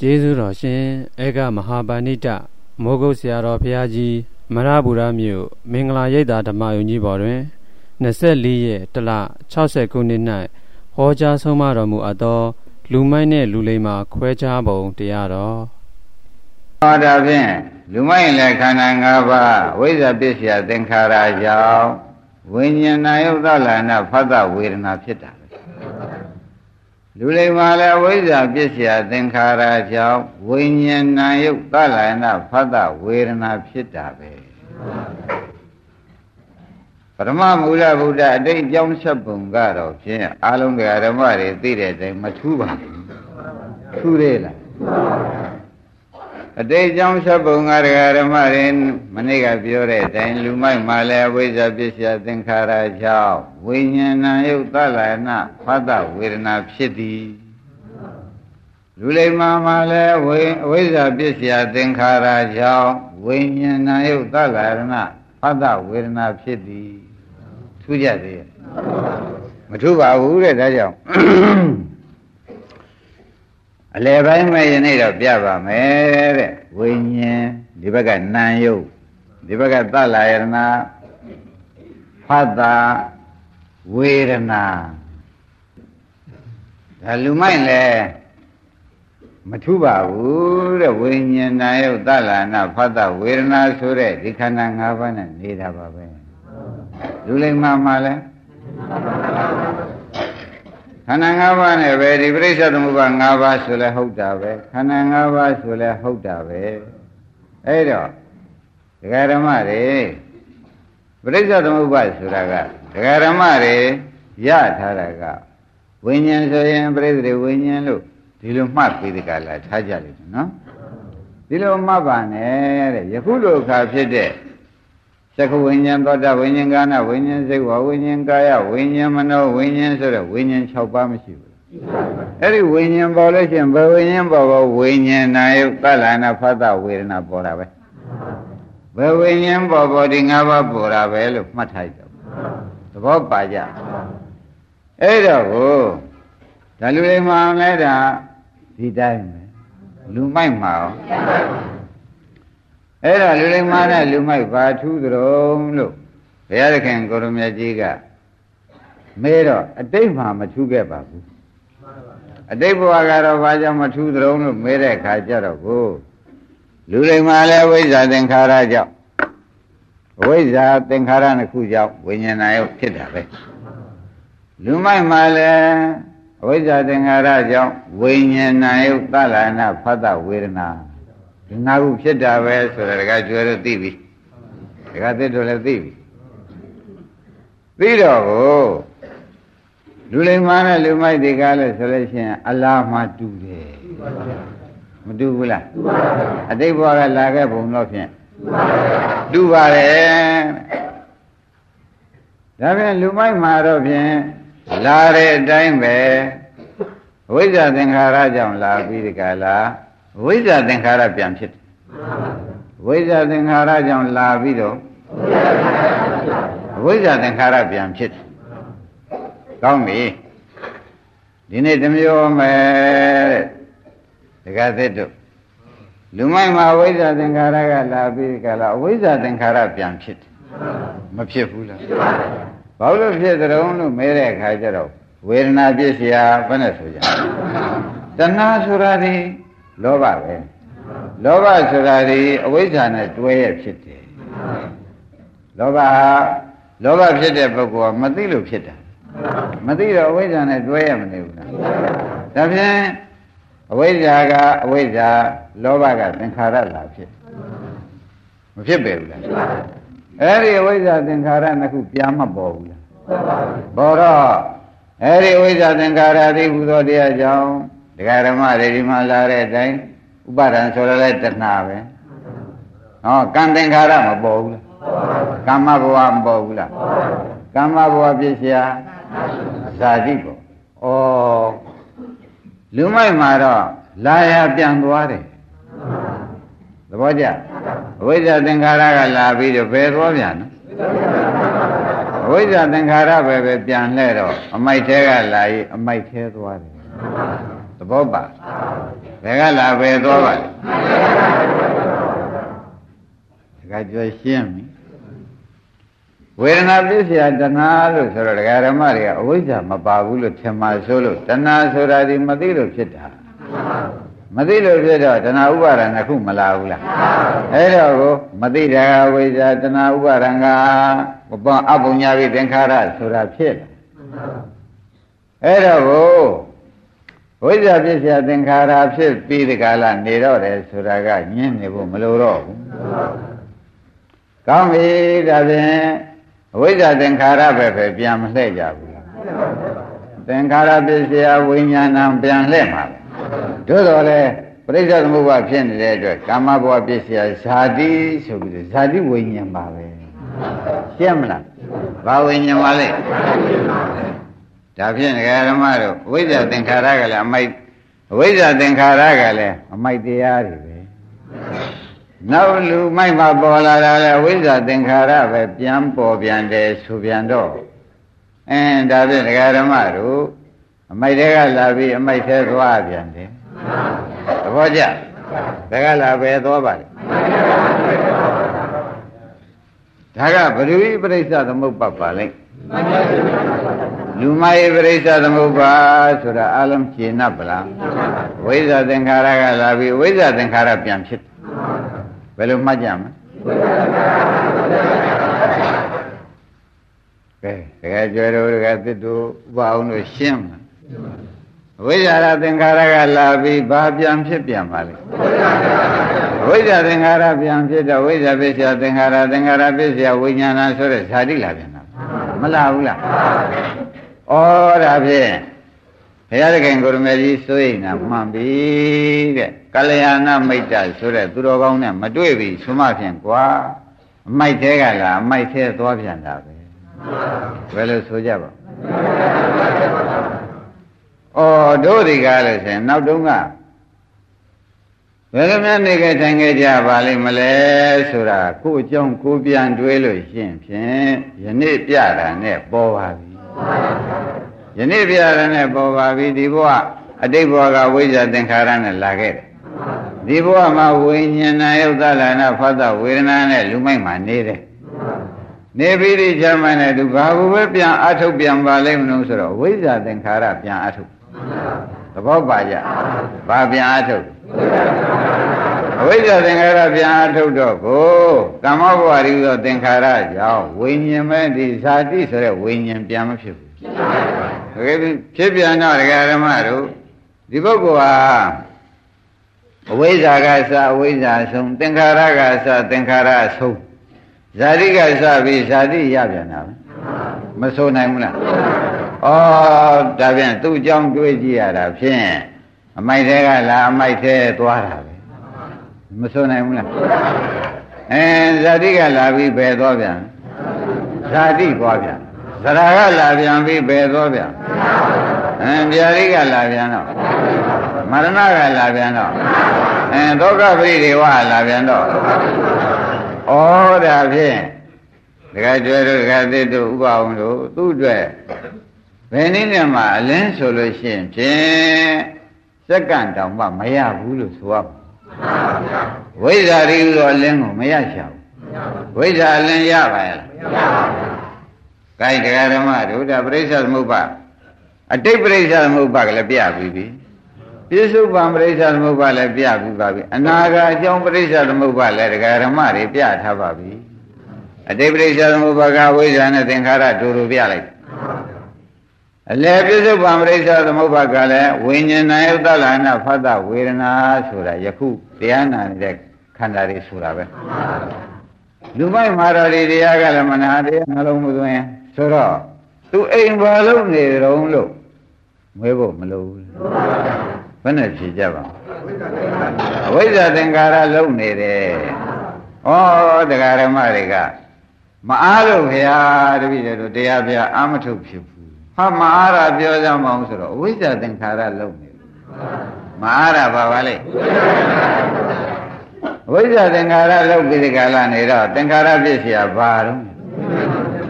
ကျေးဇူးတော်ရှင်ဧကမဟာပါဏိတမိုးကုတ်ဆရာတော်ဘုရားကြီးမရဗုဒ္ဓမြို့မင်္ဂလာရိပ်သာဓမ္မယုံကြီးပေါ်တွင်24ရက်တလ60ခုနှစ်၌ဟောကြားဆုံးမတော်မူအပ်သော လူမိုက်နှင့်လူလိမ္မာခွဲခြားပုံတရားတော်ဟောတာဖြင့်လူမိုက်လည်းခန္ဓာ၅ပါးဝိဇ္ဇာပစ္စယသင်္ခါရကြောင့်ဝိညာဏယုတ်သလနာဖတ်တဝေဒနာဖြစ်တာ လူလိမ္မာလည်းဝိဇ္ဇာပစ္စယသင်္ခါရကြောင့်ဝိညာဏယုတ်သလနာဖတ်တဝေဒနာဖြစ်တာပဲပရမမူလဗုဒ္ဓအတိတ်အကြောင်းဆက်ပုံကတော့ဖြင့်အာလုံးကဓမ္မတွေသိတဲ့အတိုင်းမထူးပါဘူးထူးသေးလား အတိတ်ကြောင့်ဆက်ပုံကဓမ္မတွေမနေ့ကပြောတဲ့အတိုင်းလူမိုက်မှလည်းဝိဇ္ဇာပစ္စယသင်္ခါရကြောင့်ဝိညာဏယုတ်သလနာဖတ်တဝေဒနာဖြစ်သည်လူလိမ္မာမှလည်းဝိဝိဇ္ဇာပစ္စယသင်္ခါရကြောင့်ဝိညာဏယုတ်သလနာဖတ်တဝေဒနာဖြစ်သည်ထူးကြသေးရဲ့မထူးပါဘူးတဲ့ဒါကြောင့် အလယ်ပိုင်းမဲ့ယနေ့တော့ပြပါမယ်တဲ့ဝိညာဉ်ဒီဘက်ကနံယုတ်ဒီဘက်ကသလယရဏဖတ်တာဝေဒနာဒါလူမိုက်လဲမထူးပါဘူးတဲ့ဝိညာဏယုတ်သလနာဖတ်တာဝေဒနာဆိုတဲ့ဒီခန္ဓာ၅ပါးနဲ့နေတာပါပဲလူလိမ္မာမှာလဲ ခန္ဓာ၅ပါးနဲ့ပဲဒီပြိဿသမုပ္ပါ၅ပါးဆိုလဲဟုတ်တာပဲခန္ဓာ၅ပါးဆိုလဲဟုတ်တာပဲအဲ့တော့ဒကာဓမ္မတွေပြိဿသမုပ္ပါဆိုတာကဒကာဓမ္မတွေရထားတာကဝိညာဉ်ဆိုရင်ပြိဿတွေဝိညာဉ်လို့ဒီလိုမှတ်ပြီးဒီကလာထားကြလိမ့်မယ်နော်ဒီလိုမှတ်ပါနဲ့တဲ့ယခုလိုအခါဖြစ်တဲ့ သက္ကဝိညာဉ်သောတာဝိညာဉ်ကာနဝိညာဉ်စိတ်ဝဝိညာဉ်ကာယဝိညာဉ်မနောဝိညာဉ်ဆိုတဲ့ဝိညာဉ်6ပါးမရှိဘူးအဲ့ဒီဝိညာဉ်ပေါ်လို့ရှိရင်ဘယ်ဝိညာဉ်ပေါ်ပေါ်ဝိညာဉ်နာယုသလနာဖတ်တဝေဒနာပေါ်တာပဲဘယ်ဝိညာဉ်ပေါ်ပေါ်ဒီ၅ပါးပေါ်တာပဲလို့မှတ်ထားကြသဘောပါကြအဲ့တော့ကိုဒါလူတွေမှလဲတာဒီတိုင်းပဲလူမိုက်မှာရော အဲ့ဒါလူလိမ္မာနဲ့လူမိုက်ဘာထူးသရုံလို့ဘုရားသခင်ကိုရမကြီးကမဲတော့အတိတ်မှာမထူးခဲ့ပါဘူးအတိတ်ဘဝကတော့ဘာကြောင့်မထူးသရုံလို့မဲတဲ့ခါကျတော့ကိုလူလိမ္မာလည်းဝိဇ္ဇာသင်္ခါရကြောင့်ဝိဇ္ဇာသင်္ခါရနှစ်ခုကြောင့်ဝိညာဏယုတ်ဖြစ်တာပဲလူမိုက်မှာလည်းအဝိဇ္ဇာသင်္ခါရကြောင့်ဝိညာဏယုတ်သလနာဖတ်တဝေဒနာ ဒီငါခုဖြစ်တာပဲဆိုတာတကကျွဲတော့သိပြီတကသစ်တို့လည်းသိပြီသိတော့ကိုလူလိမ္မာနဲ့လူမိုက်တွေကလည်းဆိုလို့ရှိရင်အလားမှတူတယ်မတူဘူးလားအတိတ်ဘဝကလာခဲ့ပုံတော့ဖြင့်တူပါတယ်ဒါပြန်လူမိုက်မှာတော့ဖြင့်လာတဲ့အတိုင်းပဲဝိဇ္ဇာသင်္ခါရကြောင့်လာပြီးဒီကလာ ဝိဇ္ဇာသင်္ခါရပြန်ဖြစ်တယ်ဝိဇ္ဇာသင်္ခါရကြောင့်လာပြီးတော့ဝိဇ္ဇာသင်္ခါရပြန်ဖြစ်တယ်ကောင်းပြီဒီနေ့တမျိုးမယ်တဲ့ဒကာသစ်တို့လူမိုက်မှာဝိဇ္ဇာသင်္ခါရကလာပြီးကြလားအဝိဇ္ဇာသင်္ခါရပြန်ဖြစ်တယ်မဖြစ်ဘူးလားဘာလို့ဖြစ်ကြုံလို့မဲတဲ့အခါကျတော့ဝေဒနာပြည့်စရာဘယ်နဲ့ဆိုကြတဏှာဆိုတာဒီ လောဘပဲလောဘဆိုတာဒီအဝိဇ္ဇာနဲ့တွဲရဖြစ်တယ်လောဘလောဘဖြစ်တဲ့ပုဂ္ဂိုလ်ကမသိလို့ဖြစ်တာမသိတော့အဝိဇ္ဇာနဲ့တွဲရမနေဘူးလားဒါဖြင့်အဝိဇ္ဇာကအဝိဇ္ဇာလောဘကသင်္ခါရလာဖြစ်မဖြစ်ပေဘူးလားအဲ့ဒီအဝိဇ္ဇာသင်္ခါရနှစ်ခုပြန်မပေါ်ဘူးလားပေါ်တော့အဲ့ဒီအဝိဇ္ဇာသင်္ခါရဒီဟူသောတရားကြောင့် ဒကာဓမ္မတွေဒီမှာလာတဲ့အတိုင်းဥပါဒံဆိုရလဲတဏှာပဲဟောကံသင်္ခါရမပေါ်ဘူးလားကမ္မဘဝမပေါ်ဘူးလားကမ္မဘဝပြည့်စရာဇာတိပေါ့ဩလူမိုက်မှာတော့လာရပြန်သွားတယ်သဘောကျအဝိဇ္ဇာသင်္ခါရကလာပြီးတော့ဘယ်သွားပြန်နော်အဝိဇ္ဇာသင်္ခါရပဲပဲပြန်လှဲ့တော့အမိုက်သေးကလာရင်အမိုက်သေးသွားတယ် သဘောပါဘယ်ကလာပဲသွားပါလဲတခါကြွရှင်းပြီဝေဒနာပစ္စယတဏှာလို့ဆိုတော့ဒကာရမတွေကအဝိဇ္ဇာမပါဘူးလို့ထင်မှဆိုလို့တဏှာဆိုတာဒီမသိလို့ဖြစ်တာမသိလို့ဖြစ်တော့တဏှာဥပါဒဏ်တစ်ခုမလာဘူးလားအဲ့တော့ကိုမသိတာဝိဇ္ဇာတဏှာဥပါဒံကဘပအပုညာပိသင်္ခါရဆိုတာဖြစ်တယ်အဲ့တော့ကို ဝိဇ္ဇာပစ္စယသင်္ခါရဖြစ်ပြီးဒီကလာနေတော့တယ်ဆိုတာကညင်းနေဖို့မလိုတော့ဘူးကောင်းပြီဒါဖြင့်အဝိဇ္ဇာသင်္ခါရပဲပဲပြန်မလှည့်ကြဘူးသင်္ခါရပစ္စယဝိညာဏံပြန်လှည့်မှာတို့တော်လဲပရိစ္ဆေသမုပ္ပါဖြစ်နေတဲ့အတွက်ကာမဘဝပစ္စယဇာတိဆိုပြီးတော့ဇာတိဝိညာဉ်ပါပဲရှင်းမလားဘာဝိညာဉ်ပါလဲ ဒါဖြင့်ဒကာဓမ္မတို့ဝိဇ္ဇာသင်္ခါရကလည်းအမိုက်ဝိဇ္ဇာသင်္ခါရကလည်းအမိုက်တရားတွေပဲနောက်လူမိုက်မှာပေါ်လာတာလဲဝိဇ္ဇာသင်္ခါရပဲပြန်ပေါ်ပြန်တယ်ဆိုပြန်တော့အင်းဒါဖြင့်ဒကာဓမ္မတို့အမိုက်တွေကလာပြီးအမိုက်သေးသွားပြန်တယ်သဘောကျဒါကလာပဲသွားပါလေဒါကဘဒုဝိပရိစ္ဆသမုပ္ပါပါလိမ့် လူမယေပရိစ္ဆသမုပ္ပါဆိုတာအလုံးရှင်း납ဗလားဝိဇ္ဇာသင်္ခါရကလာပြီးဝိဇ္ဇာသင်္ခါရပြန်ဖြစ်ဘယ်လိုမှတ်ကြမလဲကဲတကယ်ကြွယ်တို့တကယ်သစ်တို့ဥပအောင်လို့ရှင်းမှာဝိဇ္ဇာရသင်္ခါရကလာပြီးဘာပြန်ဖြစ်ပြန်ပါလဲဝိဇ္ဇာသင်္ခါရပြန်ဖြစ်တော့ဝိဇ္ဇာပစ္စယသင်္ခါရသင်္ခါရပစ္စယဝိညာဏဆိုတဲ့ဇာတိလာပြန်တာမလာဘူးလား ဩဒါဖြင့်ဘုရားသခင်ကိုရမေကြီးစိုးရိမ်တာမှန်ပြီတဲ့ကလျာဏမိတ်တဆိုတဲ့သူတော်ကောင်းနဲ့မတွေ့ပြီဆိုမှဖြင့်ကွာအမိုက်သေးကလားအမိုက်သေးသွားပြန်တာပဲဘယ်လိုဆိုကြပါဩတို့ဒီကားလို့ဆိုရင်နောက်တုန်းကဘယ်လိုများနေခဲ့ထိုင်ခဲ့ကြပါလိမ့်မလဲဆိုတာကိုအကြောင်းကိုပြန်တွေးလို့ရှင်းဖြင့်ယနေ့ပြတာနဲ့ပေါ်ပါပြီ ယနေ့ပြတာနဲ့ပေါ်ပါပြီဒီဘဝအတိတ်ဘဝကဝိဇ္ဇာသင်္ခါရနဲ့လာခဲ့တယ်ဒီဘဝမှာဝိညာဏယုတ်သလနာဖတ်တဝေဒနာနဲ့လူမိုက်မှာနေတယ်နေပြီးဒီချမ်းမနဲ့သူဘာဘူးပဲပြန်အထုတ်ပြန်ပါလိမ့်မလို့ဆိုတော့ဝိဇ္ဇာသင်္ခါရပြန်အထုတ်သဘောပါကြဘာပြန်အထုတ်အဝိဇ္ဇာသင်္ခါရပြန်အထုတ်တော့ကိုကမ္မဘဝရီသောသင်္ခါရကြောင့်ဝိညာဉ်မဲ့ဒီဇာတိဆိုတဲ့ဝိညာဉ်ပြန်မဖြစ်ဘူး တကယ်ဖြစ်ပြန်တော့ဒကာဓမ္မတို့ဒီပုဂ္ဂိုလ်ဟာအဝိဇ္ဇာကစအဝိဇ္ဇာဆုံးသင်္ခါရကစသင်္ခါရဆုံးဇာတိကစပြီးဇာတိရပြန်တာမဆိုနိုင်ဘူးလားဩဒါဖြင့်သူ့အကြောင်းတွေးကြည့်ရတာဖြင့်အမိုက်သေးကလာအမိုက်သေးသွားတာပဲမဆိုနိုင်ဘူးလားအဲဇာတိကလာပြီးဘယ်သွားပြန်ဇာတိသွားပြန် ဇရာကလာပြန်ပြီးဘယ်သွားပြန်အဲဗျာတိကလာပြန်တော့မရဏကလာပြန်တော့အဲဒုက္ခပရိဒေဝလာပြန်တော့ဩဒါဖြင့်ဒကာကျွဲတို့ဒကာသစ်တို့ဥပအောင်တို့သူ့အတွက်ဘယ်နည်းနဲ့မှအလင်းဆိုလို့ရှိရင်ဖြင့်စက္ကန့်တောင်မှမရဘူးလို့ဆိုရမှာဝိဇ္ဇာရီသောအလင်းကိုမရရှာဘူးဝိဇ္ဇာအလင်းရပါရဲ့လားမရပါဘူး။ ကိုင်းတရားဓမ္မတို့ဒါပရိစ္ဆေသမုပ္ပါအတိတ်ပရိစ္ဆေသမုပ္ပါကလည်းပြပြီးပြီ။ပြစ္ဆုပံပရိစ္ဆေသမုပ္ပါလည်းပြပြီးပါပြီ။အနာဂါအကြောင်းပရိစ္ဆေသမုပ္ပါလည်းတရားဓမ္မတွေပြထားပါပြီ။အတိတ်ပရိစ္ဆေသမုပ္ပါကဝိဇ္ဇာနဲ့သင်္ခါရဒူဒူပြလိုက်အလယ်ပြစ္ဆုတ်ပံပရိစ္ဆသမုပ္ပါကလည်းဝိညာဏယုတ္တလနာဖတ်တဝေဒနာဆိုတာယခုတရားနာနေတဲ့ခန္ဓာတွေဆိုတာပဲလူမိုက်မာတော်ဒီတရားကလည်းမနာတရားနှလုံးမသွင်း ဆိုတော့သူအိမ်ဘာလို့နေတုံးလို့မွေးဖို့မလိုဘူးဘယ်နဲ့ဖြေကြပါအဝိဇ္ဇာသင်္ကာရလုံနေတယ်ဩတရားဓမ္မတွေကမအားလို့ခင်ဗျာတပည့်တို့တရားပြအာမထုတ်ဖြစ်ဟာမအားရပြောကြမအောင်ဆိုတော့အဝိဇ္ဇာသင်္ခါရလုံးနေမအားရပါပါလေအဝိဇ္ဇာသင်္ခါရလုံးပြီးဒီကလာနေတော့သင်္ခါရပြည့်เสียဘာတော့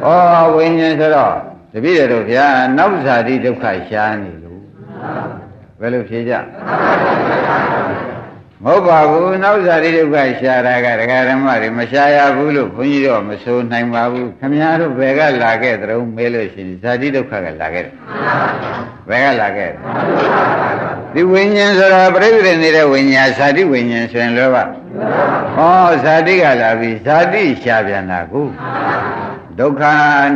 ဩဝိညာဉ်ဆိုတော့တပည့်တော်ဗျာနောက်ဇာတိဒုက္ခရှားနေလို့ဘယ်လိုဖြေကြမဟုတ်ပါဘူးနောက်ဇာတိဒုက္ခရှာတာကဒကာဓမ္မတွေမရှာရဘူးလို့ဘုန်းကြီးတို့မဆိုနိုင်ပါဘူးခမည်းတော်ဘယ်ကလာခဲ့သတုံးမေးလို့ရှိရင်ဇာတိဒုက္ခကလာခဲ့တယ်ဘယ်ကလာခဲ့ဒီဝိညာဉ်ဆိုတာပြိဋိနေတဲ့ဝိညာဉ်ဇာတိဝိညာဉ်ဆိုရင်လောဘဟောဇာတိကလာပြီဇာတိရှာပြန်တာကို ဒုက္ခ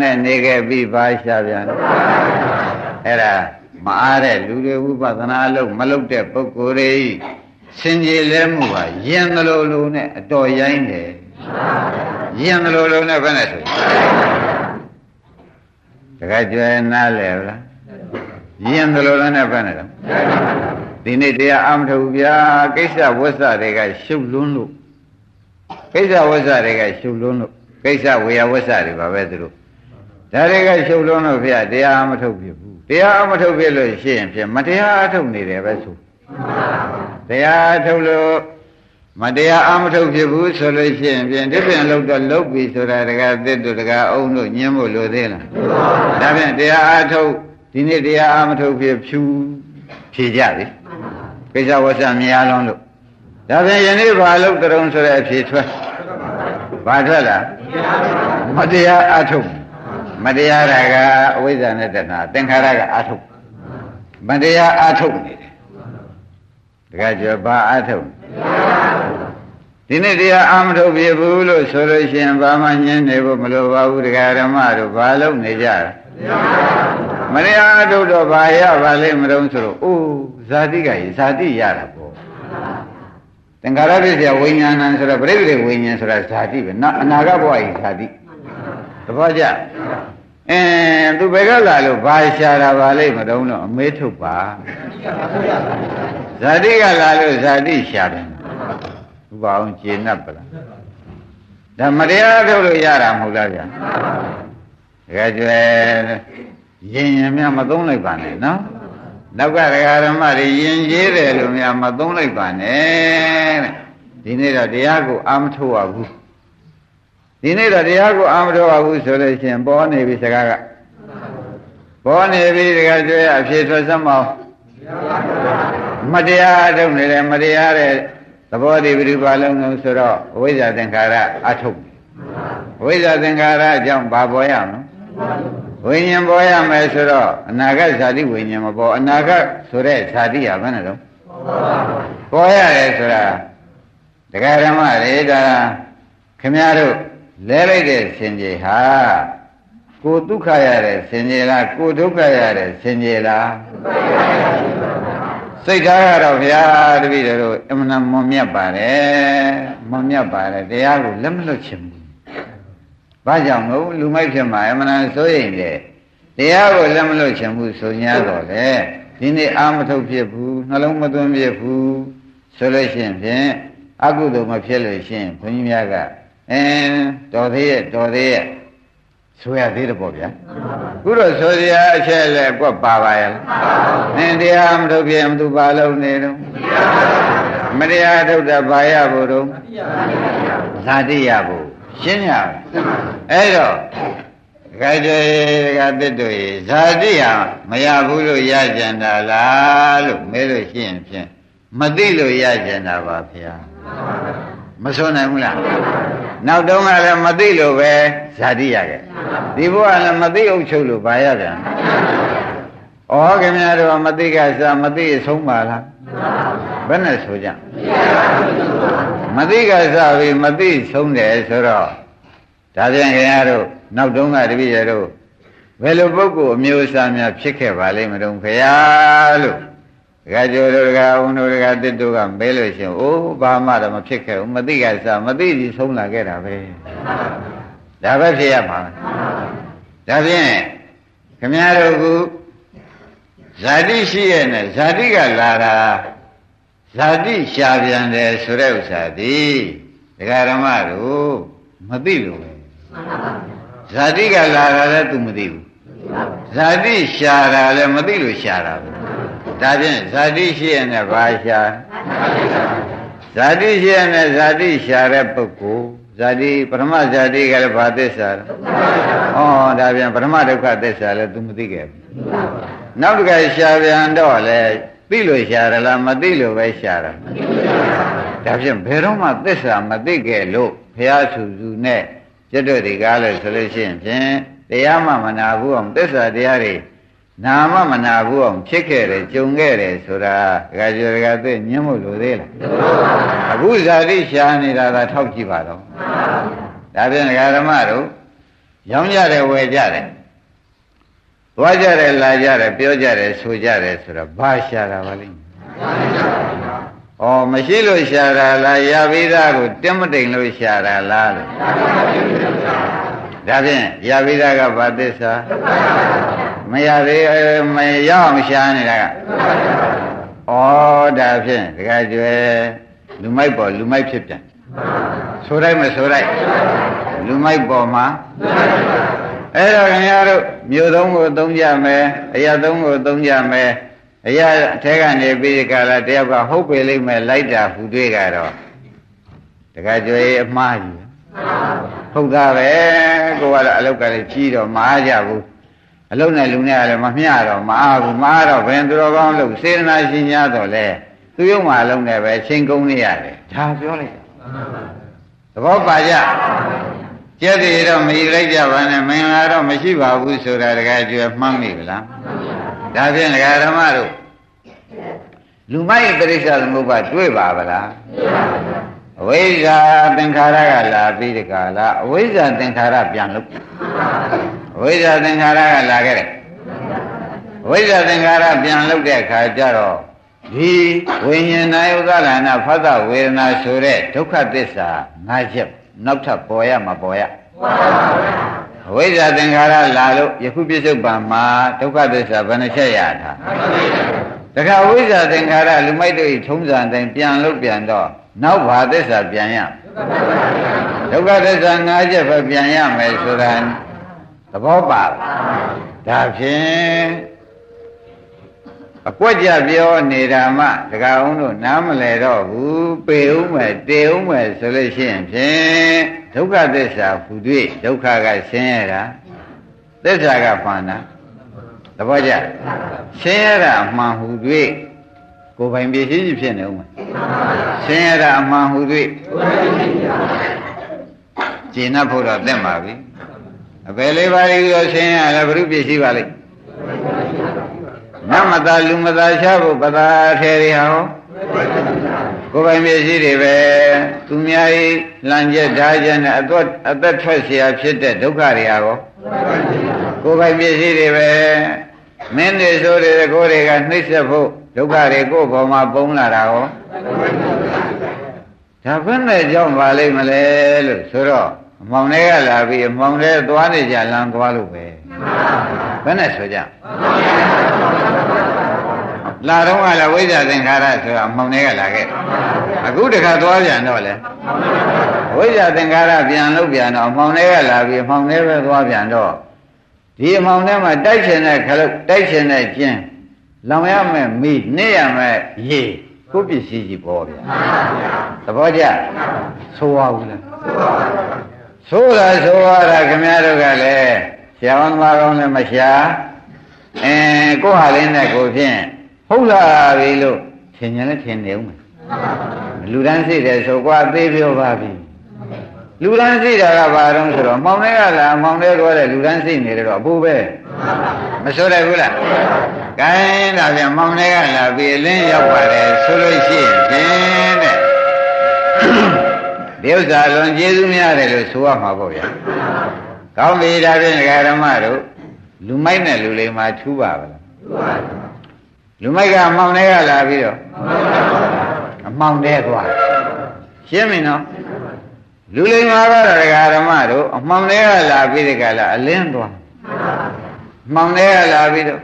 နဲ့နေခဲ့ပြီးပါရှာပြန်အဲ့ဒါမအားတဲ့လူတွေဝိပဿနာအလုပ်မလုပ်တဲ့ပုဂ္ဂိုလ်တွေစင်ကြယ်လဲမှုဟာယင်သလိုလိုနဲ့အတော်ရိုင်းတယ်ယင်သလိုလိုနဲ့ဘယ်နဲ့ဆိုတခါကျွဲနားလဲလားယင်သလိုလိုနဲ့ဘယ်နဲ့တော့ဒီနေ့တရားအမထဘူးဗျာကိစ္စဝတ်စတွေကရှုပ်လွန်းလို့ကိစ္စဝတ်စတွေကရှုပ်လွန်းလို့ ကိစ္စဝေယဝတ်စတွေပါပဲသူတို့ဒါတွေကရှုပ်လွန်းလို့ဗျာတရားအမထုတ်ဖြစ်ဘူးတရားအမထုတ်ဖြစ်လို့ရှိရင်ဖြင့်မတရားအထုတ်နေတယ်ပဲဆိုတရားထုတ်လို့မတရားအမထုတ်ဖြစ်ဘူးဆိုလို့ရှိရင်ဖြင့်ဒီပြင်လောက်တော့လုတ်ပြီဆိုတာတကသစ်တို့တကအုံတို့ညင်းဖို့လိုသေးလားဒါဖြင့်တရားအထုတ်ဒီနေ့တရားအမထုတ်ဖြစ်ဖြူဖြေကြပြီကိစ္စဝဆမြင်ရလုံးလို့ဒါဖြင့်ယနေ့ဘာလို့တုံးဆိုတဲ့အဖြေထွက် ဘာထွက်လားမတရားအထုတ်မတရားတာကအဝိဇ္ဇာနဲ့တဏှာသင်္ခါရကအထုတ်မတရားအထုတ်နေတယ်တခါကျဘာအထုတ်ဒီနေ့တရားအာမထုတ်ပြဘူးလို့ဆိုလို့ရှိရင်ဘာမှညင်းနေဖို့မလိုပါဘူးတရားဓမ္မတို့ဘာလုပ်နေကြလဲမတရားအထုတ်တော့ဘာရပါလိမ့်မလို့ဆိုတော့အိုးဇာတိကကြီးဇာတိရတာပေါ့သ င်္ခါရပစ္စယဝိညာဏဆိုတော့ပြိဋိဝိညာဉ်ဆိုတာဇာတိပဲနော်အနာဂတ်ဘဝကြီးဇာတိသဘောကျအင်းသူဘယ်ကလာလို့ဘာရှာတာပါလိမ့်မတော့တော့အမေးထုတ်ပါဇာတိကလာလို့ဇာတိရှာတယ်ဥပအောင်ကျေနပ်ပလားဒါမတရားထုတ်လို့ရတာမဟုတ်လားဗျာတကယ်ကျွဲရင်ရင်များမသုံးလိုက်ပါနဲ့နော် နောက်ကဒကာဓမ္မတွေယဉ်ကျေးတယ်လို့များမသုံးလိုက်ပါနဲ့တဲ့ဒီနေ့တော့တရားကိုအာမထုတ်ရဘူးဒီနေ့တော့တရားကိုအာမထုတ်ရဘူးဆိုလို့ရှိရင်ပေါ်နေပြီစကားကပေါ်နေပြီဒကာကျွဲအဖြေထွက်စမ်းမအောင်မတရားထုတ်နေတယ်မတရားတဲ့သဘောတည်းဘိဓိပါလုံးလုံးဆိုတော့အဝိဇ္ဇာသင်္ခါရအထုတ်အဝိဇ္ဇာသင်္ခါရအကြောင်းဘာပေါ်ရမလဲ ဝိညာဉ်ပေါ်ရမယ်ဆိုတော့အနာဂတ်ဇာတိဝိညာဉ်မပေါ်အနာဂတ်ဆိုတဲ့ဇာတိဟာဘယ်နဲ့တော့ပေါ်ရတယ်ဆိုတာတရားဓမ္မတွေဒါခင်ဗျားတို့လဲလိုက်တဲ့ဆင်ကြီးဟာကိုဒုက္ခရတဲ့ဆင်ကြီးလားကိုဒုက္ခရတဲ့ဆင်ကြီးလားစိတ်ထားရတော့ဗျာတပည့်တို့အမှန်မွန်မြတ်ပါတယ်မွန်မြတ်ပါတယ်တရားကိုလက်မလွတ်ချင်ဘူး ဘာကြောင့်လို့လူမိုက်ဖြစ်မှာအမှန်စိုးရင်လေတရားကိုလက်မလွတ်ချင်ဘူးဆို냐တော့လေဒီနေ့အာမထုတ်ဖြစ်ဘူးနှလုံးမသွင်းဖြစ်ဘူးဆိုလို့ရှိရင်ဖြင့်အကုသိုလ်မဖြစ်လို့ရှိရင်ဘုန်းကြီးများကအင်းတော်သေးရဲ့တော်သေးရဲ့ဆိုရသေးတယ်ပေါ့ဗျာခုတော့ဆိုစရာအချက်လည်းကွက်ပါပါရဲ့နင်တရားမထုတ်ပြမသူပါလုံးနေတော့မတရားထုတ်တာဘာရဖို့တော့ဇာတိရဖို့ ရှင်းရအဲ့တော့ခါကျေကတစ်တို့ဇာတိဟာမရဘူးလို့ရကြံတာလားလို့မဲလို့ရှိရင်ဖြင့်မသိလို့ရကြံတာပါဗျာမဆိုနိုင်ဘူးလားနောက်တုန်းကလည်းမသိလို့ပဲဇာတိရခဲ့ဒီဘုရားလည်းမသိအုပ်ချုပ်လို့ဘာရပြန်ဩခင်ဗျားတို့မသိကစားမသိအဆုံးပါလား ဘယ်နဲ့ဆိုကြမသိကစားပြီမသိဆုံးတယ်ဆိုတော့ဒါပြန်ခင်ဗျားတို့နောက်တုန်းကတပည့်ရတို့ဘယ်လိုပုဂ္ဂိုလ်အမျိုးအစားများဖြစ်ခဲ့ပါလိမ့်မလို့ခင်ဗျာလို့ဒကာကျော်တို့ဒကာဦးတို့ဒကာတစ်တို့ကမဲလို့ရှင်အိုးဘာမှတော့မဖြစ်ခဲ့ဘူးမသိကစားမသိစီဆုံးလာခဲ့တာပဲဒါပဲဖြစ်ရမှာဒါဖြင့်ခမည်းတော်က ဇာတိရှိရဲ့နဲ့ဇာတိကလာတာဇာတိရှားပြန်တယ်ဆိုတဲ့ဥစ္စာဒီဒကာဓမ္မတို့မသိလို့ပဲဇာတိကလာတာလည်း तू မသိဘူးဇာတိရှားတာလည်းမသိလို့ရှားတာပဲဒါဖြင့်ဇာတိရှိရဲ့နဲ့ဘာရှားဇာတိရှိရဲ့နဲ့ဇာတိရှားတဲ့ပုဂ္ဂိုလ် ဇာတိပရမဇာတိကလည်းဘာသစ္စာလဲဩဒါပြန်ပရမဒုက္ခသစ္စာလည်း तू မသိခဲ့ဘူးနောက်တစ်ခါရှားပြန်တော့လေဇသိလို့ရှာရလားမသိလို့ပဲရှာတာဒါဖြင့်ဘယ်တော့မှသစ္စာမသိခဲ့လို့ဘုရားဆူဆူနဲ့ကျွတ်တို့ဒီကားလို့ဆိုလို့ရှိရင်ဖြင့်တရားမှမနာဘူးအောင်သစ္စာတရားတွေ နာမမနာဘူးအောင်ဖြစ်ခဲ့တယ်ကြုံခဲ့တယ်ဆိုတာဒကာကျော်ဒကာသိညင်းဖို့လိုသေးလားအခုဇာတိရှာနေတာသာထောက်ကြည့်ပါတော့ဒါဖြင့်ဒကာဓမ္မတို့ရောင်းကြတယ်ဝယ်ကြတယ်သွားကြတယ်လာကြတယ်ပြောကြတယ်ဆိုကြတယ်ဆိုတော့ဘာရှာတာပါလိမ့်ဩမရှိလို့ရှာတာလားရပြီးသားကိုတင်းမတိမ်လို့ရှာတာလားလို့ဒါဖြင့်ရပြီးသားကဘာသစ္စာ မရသေးမရအောင်ရှာနေတာကဩဒါဖြင့်တခါကျွယ်လူမိုက်ပေါ်လူမိုက်ဖြစ်ပြန်ဆိုလိုက်မဆိုလိုက်လူမိုက်ပေါ်မှာအဲ့တော့ခင်ဗျားတို့မြို့သုံးကိုသုံးကြမယ်အရာသုံးကိုသုံးကြမယ်အရာထဲကနေပြီးကြလာတယောက်ကဟုတ်ပေလိမ့်မယ်လိုက်တာဟူတွေ့ကြတော့တခါကျွေးအမှားကြီးဟုတ်သားပဲကိုကတော့အလုတ်ကလေးကြီးတော့မအားကြဘူး အလုတ်နဲ့လူနဲ့လည်းမမျှတော့မအားဘူးမအားတော့ဘယ်သူတော်ကောင်းလို့စေတနာရှင်냐တော့လဲသူရုံမှအလုံးနဲ့ပဲချိန်ကုန်နေရတယ်ဒါပြောလိုက်သဘောပါကြကျက်တည်တော့မယူလိုက်ကြပါနဲ့မင်္ဂလာတော့မရှိပါဘူးဆိုတာတကယ်ကျွဲမှန်းမိဗလားဒါဖြင့်ဒကာဓမ္မတို့လူမိုက်ပရိစ္ဆေသမုပ္ပါတွေ့ပါဗလားအဝိဇ္ဇာသင်္ခါရကလာပြီးတကလားအဝိဇ္ဇာသင်္ခါရပြန်လို့အ ဝိဇ္ဇာသင်္ခါရကလာခဲ့တယ်အဝိဇ္ဇာသင်္ခါရပြန်လို့တဲ့အခါကျတော့ဒီဝိညာဏယုသလနာဖတ်တဝေဒနာဆိုတဲ့ဒုက္ခသစ္စာ၅ချက်နောက်ထပ်ပေါ်ရမပေါ်ရအဝိဇ္ဇာသင်္ခါရလာလို့ယခုပြစ္ဆုတ်ပံမှာဒုက္ခသစ္စာဘယ်နှချက်ရတာတခါဝိဇ္ဇာသင်္ခါရလူမိုက်တို့ထုံးစံတိုင်းပြန်လို့ပြန်တော့နောက်ဘာသစ္စာပြန်ရဒုက္ခသစ္စာ၅ချက်ပဲပြန်ရမယ်ဆိုတာ သဘောပါဒါဖြင့်အကွက်ကြပြောနေတာမှတကအောင်တို့နားမလဲတော့ဘူးပေဦးမယ်တေဦးမယ်ဆိုလို့ရှိရင်ဖြင့်ဒုက္ခသစ္စာဟူ၍ဒုက္ခကဆင်းရဲတာသစ္စာကမှန်တာသဘောကျဆင်းရဲတာအမှန်ဟူ၍ကိုယ်ပိုင်ပြည့်စည်ဖြစ်နေဦးမယ်ဆင်းရဲတာအမှန်ဟူ၍ကျင့်납ဖို့တော့သင့်ပါပြီ အပယ်လေးပါးလေးရောဆင်းရဲလည်းဘုရုပြည့်စည်ပါလိမ့်နမတာလူမတာချဖို့ပသာထေရီဟောကိုယ်ပိုင်မျက်စိတွေပဲသူများဤလမ်းကျက်ဓာကျက်နဲ့အသက်အသက်ထွက်เสียဖြစ်တဲ့ဒုက္ခတွေဟာရောကိုယ်ပိုင်မျက်စိတွေပဲမင်းတွေဆိုတဲ့ကိုယ်တွေကနှိမ့်ဆက်ဖို့ဒုက္ခတွေကိုယ်ပေါ်မှာပုံလာတာရောဒါဘယ်နဲ့ကြောင့်ပါလိမ့်မလဲလို့ဆိုတော့ အမောင်တွေကလာပြီးအမောင်တွေသွားနေကြလမ်းသွားလို့ပဲဘယ်နဲ့ဆိုကြလာတော့ကလည်းဝိဇ္ဇာသင်္ခါရဆိုတာအမောင်တွေကလာခဲ့အခုတခါသွားပြန်တော့လေဝိဇ္ဇာသင်္ခါရပြန်လို့ပြန်တော့အမောင်တွေကလာပြီးအမောင်တွေပဲသွားပြန်တော့ဒီအမောင်ထဲမှာတိုက်ချင်တဲ့ခလုတ်တိုက်ချင်တဲ့ကျင်းလောင်ရမယ်မိနေရမယ်ရေကိုပစ္စည်းကြီးပေါ်ဗျာသဘောကျဆိုရဘူးလား ဆိုတာဆိုရတာခင်ဗျားတို့ကလည်းဆရာဝန်သမားကောင်းလည်းမရှာအဲကိုဟာလေးနဲ့ကိုဖြင့်ဟုတ်လားပြီလို့ထင်ရင်လည်းထင်နေဦးမယ်လူတန်းစိတယ်ဆိုကွာသေးပြောပါပြီလူတန်းစိတာကဘာတော့ဆိုတော့မောင်တွေကလာမောင်တွေတော့တဲ့လူတန်းစိနေတယ်တော့အပူပဲမဆိုရဘူးလားကဲဒါပြန်မောင်တွေကလာပြီးအလင်းရောက်ပါတယ်ဆိုလို့ရှိရင်ဖြင့်တဲ့ ဒီဥစ္စာလွန်ကျေးဇူးများတယ်လို့ဆိုရမှာပေါ့ဗျာကောင်းပြီဒါဖြင့်ဓမ္မတို့လူမိုက်နဲ့လူလိမ္မာထူးပါဗလားထူးပါလူမိုက်ကအမောင်တွေကလာပြီးတော့အမောင်တဲ့သွားရှင်းပြီနော်လူလိမ္မာကတော့ဒကာဓမ္မတို့အမောင်တွေကလာပြီးတကလားအလင်းသွားမောင်တွေကလာပြီးတော့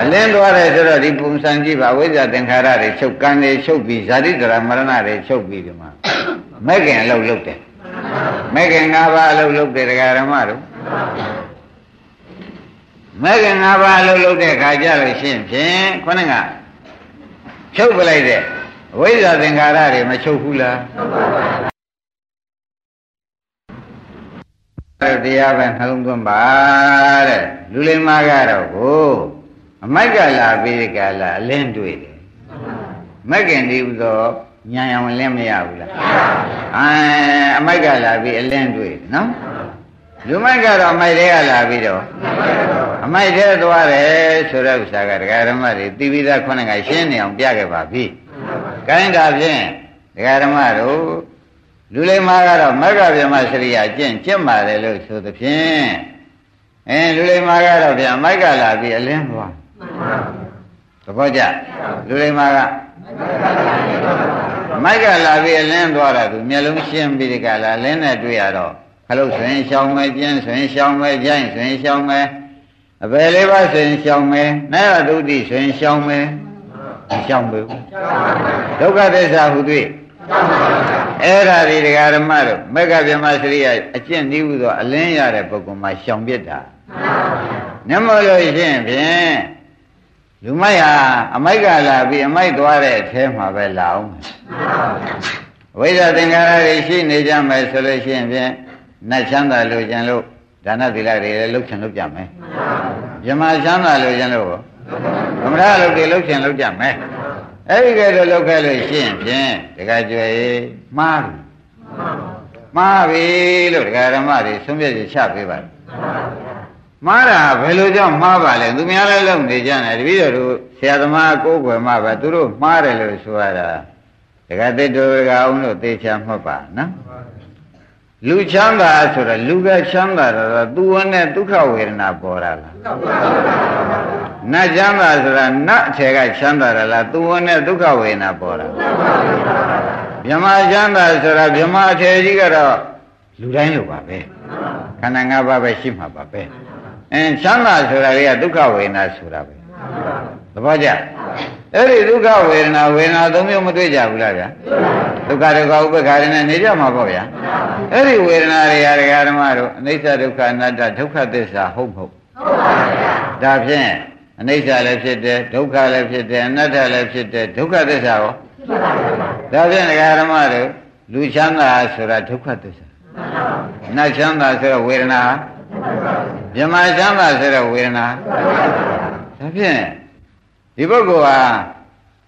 အလင်းသွားတယ်ဆိုတော့ဒီပုံစံကြည့်ပါဝိဇ္ဇာသင်္ခါရတွေချုပ်ကံတွေချုပ်ပြီးဇာတိတရာမရဏတွေချုပ်ပြီးဒီမှာ မဲ့ခင်အလုပ်လုပ်တယ်မဲ့ခင်၅ပါးအလုပ်လုပ်တယ်ဒကာဓမ္မတို့မဲ့ခင်၅ပါးအလုပ်လုပ်တဲ့ခါကြလို့ရှင်းဖြင့်ခေါင်းကချုပ်ပလိုက်တဲ့ဝိဇ္ဇာသင်္ခါရတွေမချုပ်ဘူးလားတရားပဲနှလုံးသွင်းပါတဲ့လူလိမ္မာကတော့ကိုအမိုက်ကလာပြီးကလာအလင်းတွေ့တယ်မက်ကင်ဒီဥသော ညာအောင်လင်းမရဘူးလားအဲအမိုက်ကလာပြီးအလင်းတွေ့တယ်နော်လူမိုက်ကတော့အမိုက်တွေကလာပြီးတော့အမိုက်တဲ့သွားတယ်ဆိုတဲ့ဥစ္စာကဒကာဓမ္မတွေသိပြီးသားခုနကရှင်းနေအောင်ပြခဲ့ပါပြီ။ကိုင်းတာဖြင့်ဒကာဓမ္မတို့လူလိမ္မာကတော့မဂ္ဂဗျမစရိယကျင့်ကျင့်ပါတယ်လို့ဆိုသဖြင့်အဲလူလိမ္မာကတော့ဗျာမိုက်ကလာပြီးအလင်းသွားသဘောကျလူလိမ္မာက မိုက်ကလာပြီးအလင်းသွားတာသူမျက်လုံးရှင်းပြီးဒီကလာလင်းနဲ့တွေ့ရတော့ခလုတ်ဆိုရင်ရှောင်းမယ်ကျင်းဆိုရင်ရှောင်းမယ်ကြိုင်းဆိုရင်ရှောင်းမယ်အပယ်လေးပါးဆိုရင်ရှောင်းမယ်နာရတုတိဆိုရင်ရှောင်းမယ်ရှောင်းမယ်ဒုက္ခသစ္စာဟုတွေ့အဲ့ဒါဒီဒကာဓမ္မတို့မက္ကဗျမစရိယအကျင့်ဤဟုသောအလင်းရတဲ့ပုဂ္ဂိုလ်မှာရှောင်ပြစ်တာမျက်မှောက်လို့ရှင်းဖြင့် လူမိုက်ဟာအမိုက်ကလာပြီးအမိုက်သွားတဲ့အထဲမှာပဲလာအောင်ဝိဇ္ဇာသင်္ခါရတွေရှိနေကြမယ်ဆိုလို့ရှိရင်ဖြင့်နတ်ချမ်းသာလို့ကျင်လို့ဒါနသီလတွေလည်းလုပ်ချင်လုပ်ကြမယ်။မြမချမ်းသာလို့ကျင်လို့ဗမရလုပ်တွေလုပ်ချင်လုပ်ကြမယ်။အဲဒီကဲတော့လုပ်ခဲ့လို့ရှိရင်ဖြင့်တခါကျွယ်မှားပြီ။မှားပြီလို့ဒကာဓမ္မတွေဆုံးဖြတ်ချပေးပါ မှားတာဘယ်လိုကြောင့်မှားပါလဲသူများလည်းလုပ်နေကြတယ်တပည့်တော်တို့ဆရာသမားကိုယ်ွယ်မှပဲသူတို့မှားတယ်လို့ဆိုရတာဒကာတိတ်တို့ကအောင်လို့သေချာမှတ်ပါနော်လူချမ်းသာဆိုတာလူကချမ်းသာတော့သူဝနဲ့ဒုက္ခဝေဒနာပေါ်တာလားနတ်ချမ်းသာဆိုတာနတ်အခြေကချမ်းသာတယ်လားသူဝနဲ့ဒုက္ခဝေဒနာပေါ်တာမြမချမ်းသာဆိုတာမြမအခြေကြီးကတော့လူတိုင်းလိုပါပဲခန္ဓာ၅ပါးပဲရှိမှာပါပဲ အင်းချမ်းသာဆိုတာတွေကဒုက္ခဝေဒနာဆိုတာပဲသဘောကျအဲ့ဒီဒုက္ခဝေဒနာဝေဒနာသုံးမျိုးမတွေ့ကြဘူးလားဗျာဒုက္ခဒုက္ခဥပ္ပခါရနဲ့နေကြမှာပေါ့ဗျာအဲ့ဒီဝေဒနာတွေဟာဒကာဓမ္မတို့အနိစ္စဒုက္ခအနတ္တဒုက္ခသစ္စာဟုတ်မဟုတ်ဟုတ်ပါဗျာဒါဖြင့်အနိစ္စလည်းဖြစ်တယ်ဒုက္ခလည်းဖြစ်တယ်အနတ္တလည်းဖြစ်တယ်ဒုက္ခသစ္စာရောဒါဖြင့်ဒကာဓမ္မတို့လူချမ်းသာဆိုတာဒုက္ခသစ္စာနတ်ချမ်းသာဆိုတော့ဝေဒနာ မြမချမ်းသာဆိုတော့ဝေဒနာဒါဖြင့်ဒီပုဂ္ဂိုလ်ဟာ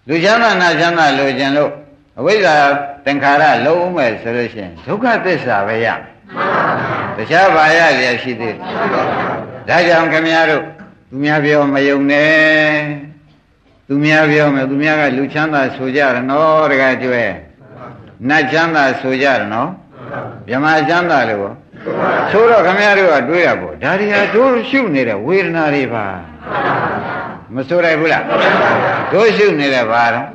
လူချမ်းသာနတ်ချမ်းသာလိုချင်လို့အဝိဇ္ဇာသင်္ခါရလုံးမဲ့ဆိုလို့ရှိရင်ဒုက္ခသစ္စာပဲရတခြားဘာရရရှိသေးဒါကြောင့်ခင်ဗျားတို့သူများပြောမယုံနဲ့သူများပြောမယ်သူများကလူချမ်းသာဆိုကြတယ်နော်တကယ်ကျွဲနတ်ချမ်းသာဆိုကြတယ်နော်မြမချမ်းသာလို့ ဆိုတော့ခင်ဗျားတို့ကတွေးရပေါ့ဒါတွေဟာတို့ရှုနေတဲ့ဝေဒနာတွေပါမဆိုရဘူးလားတို့ရှုနေတဲ့ဘာတော့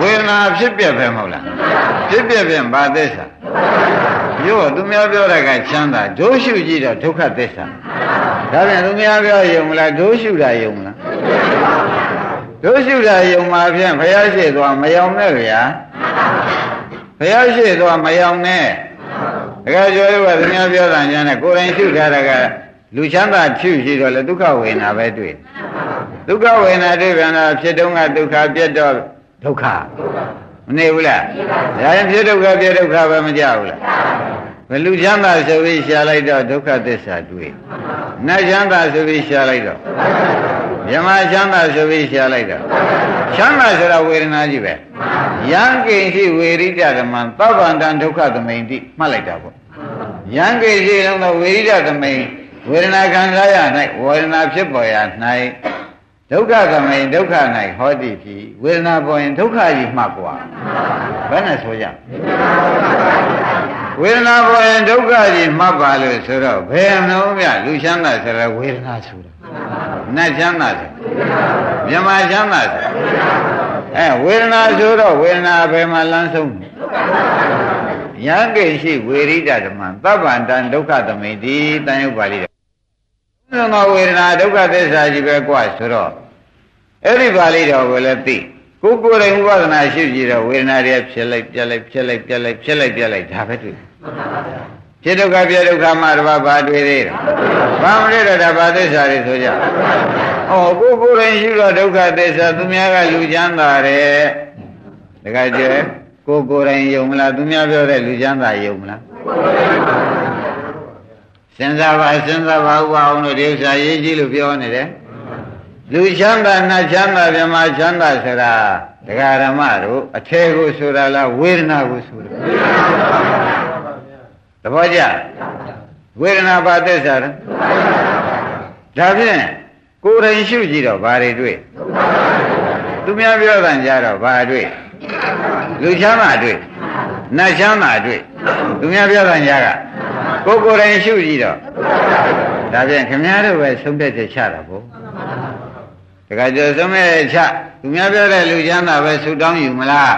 ဝေဒနာဖြစ်ပြပဲမဟုတ်လားဖြစ်ပြပြန်ဘာသစ္စာရောသူများပြောတဲ့ကချမ်းသာတို့ရှုကြည့်တော့ဒုက္ခသစ္စာဒါပြန်သူများပြောယုံမလားတို့ရှုတာယုံမလားတို့ရှုတာယုံမှာဖြင့်ဘုရားရှိသွားမယောင်နဲ့ဗျာဘုရားရှိသွားမယောင်နဲ့ တကယ်ကျော်ရကသူများပြောတာညာနဲ့ကိုယ်တိုင်ရှုထားတာကလူချမ်းသာဖြူရှိတော့လေဒုက္ခဝေဒနာပဲတွေ့ဒုက္ခဝေဒနာတွေ့ပြန်တော့ဖြစ်တုံးကဒုက္ခပြတ်တော့ဒုက္ခမနေဘူးလားဒါရင်ဖြစ်ဒုက္ခပြတ်ဒုက္ခပဲမကြဘူးလားဘလူချမ်းသာဆိုပြီးရှာလိုက်တော့ဒုက္ခသစ္စာတွေ့နတ်ချမ်းသာဆိုပြီးရှာလိုက်တော့ မြမချမ်းသာဆိုပြီးရှာလိုက်တော့ချမ်းသာဆိုတာဝေဒနာကြီးပဲယံကိဉ္စီဝေရိတဓမ္မံသဗ္ဗန္တံဒုက္ခသမိန်တိမှတ်လိုက်တာပေါ့ယံကိဉ္စီလုံးသောဝေရိတသမိန်ဝေဒနာခံစားရ၌ဝေဒနာဖြစ်ပေါ်ရ၌ ဒုက္ခသမိန်ဒုက္ခ၌ဟောတိဖြစ်ဝေဒနာပေါ်ရင်ဒုက္ခကြီးမှတ်กว่าဘယ်နဲ့ဆိုကြဝေဒနာပေါ်ရင်ဒုက္ခကြီးမှတ်ပါလို့ဆိုတော့ဘယ်နှုံးမြလူချမ်းသာဆိုတော့ဝေဒနာဆိုတာနတ်ချမ်းသာဆိုမြမချမ်းသာဆိုအဲဝေဒနာဆိုတော့ဝေဒနာဘယ်မှာလမ်းဆုံးယံကိရှိဝေရိတဓမ္မသဗ္ဗန္တံဒုက္ခသမိတိတန်ရုပ်ပါဠိတော်ဘုရားဝေဒနာဒုက္ခသစ္စာကြီးပဲกว่าဆိုတော့ အဲ့ဒီပါဠိတော်ကိုလည်းသိကိုကိုယ်တိုင်ဥပဒနာရှိကြည့်တော့ဝေဒနာတွေဖြစ်လိုက်ပြက်လိုက်ဖြစ်လိုက်ပြက်လိုက်ဖြစ်လိုက်ပြက်လိုက်ဒါပဲတွေ့ဖြစ်ဒုက္ခပြဒုက္ခမှတပါးဘာတွေ့သေးတယ်ဘာမတွေ့တော့ဒါဘာသစ္စာတွေဆိုကြဩကိုကိုယ်တိုင်ရှိတော့ဒုက္ခသစ္စာသူများကလူချမ်းသာတယ်တခါကျကိုကိုယ်တိုင်ယုံမလားသူများပြောတဲ့လူချမ်းသာယုံမလားစဉ်းစားပါစဉ်းစားပါဥပအောင်လို့ဒီဥစ္စာရေးကြည့်လို့ပြောနေတယ် လူချမ်းသာနတ်ချမ်းသာမြမချမ်းသာဆိုတာဒကာရမတို့အထေကိုဆိုတာလားဝေဒနာကိုဆိုတာသဘောကျဝေဒနာပါသစ္စာလားဒါဖြင့်ကိုယ်တိုင်ရှုကြည့်တော့ဘာတွေတွေ့သူများပြောတဲ့ကြတော့ဘာတွေ့လူချမ်းသာတွေ့နတ်ချမ်းသာတွေ့သူများပြောတဲ့ကြကကိုယ်ကိုယ်တိုင်ရှုကြည့်တော့ဒါဖြင့်ခင်ဗျားတို့ပဲဆုံးဖြတ်ချက်ချတာဘုတ ခါကျဆုံးမဲ့ချသူများပြောတဲ့လူချမ်းသာပဲဆူတောင်းယူမလား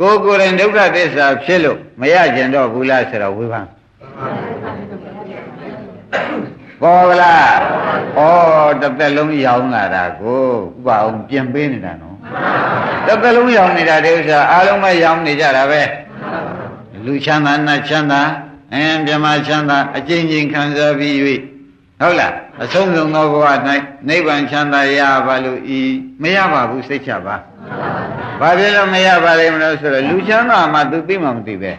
ကိုယ်ကိုယ်တိုင်ဒုက္ခသစ္စာဖြစ်လို့မရကျင်တော့ဘူးလားဆိုတော့ဝေဖန်ပေါ်လားဩတစ်သက်လုံးရောင်းလာတာကိုဥပအောင်ပြင်ပေးနေတာနော်တစ်သက်လုံးရောင်းနေတာဒီဥစ္စာအားလုံးပဲရောင်းနေကြတာပဲလူချမ်းသာနတ်ချမ်းသာအင်းမြမချမ်းသာအကျဉ်းချင်းခံစားပြီး၍ ဟုတ်လားအဆုံးစုံသောဘဝ၌နိဗ္ဗာန်ချမ်းသာရပါလို့ဤမရပါဘူးစိတ်ချပါဘာဖြစ်လို့မရပါလိမ့်မလို့ဆိုတော့လူချမ်းသာမှသူသိမှမသိပဲ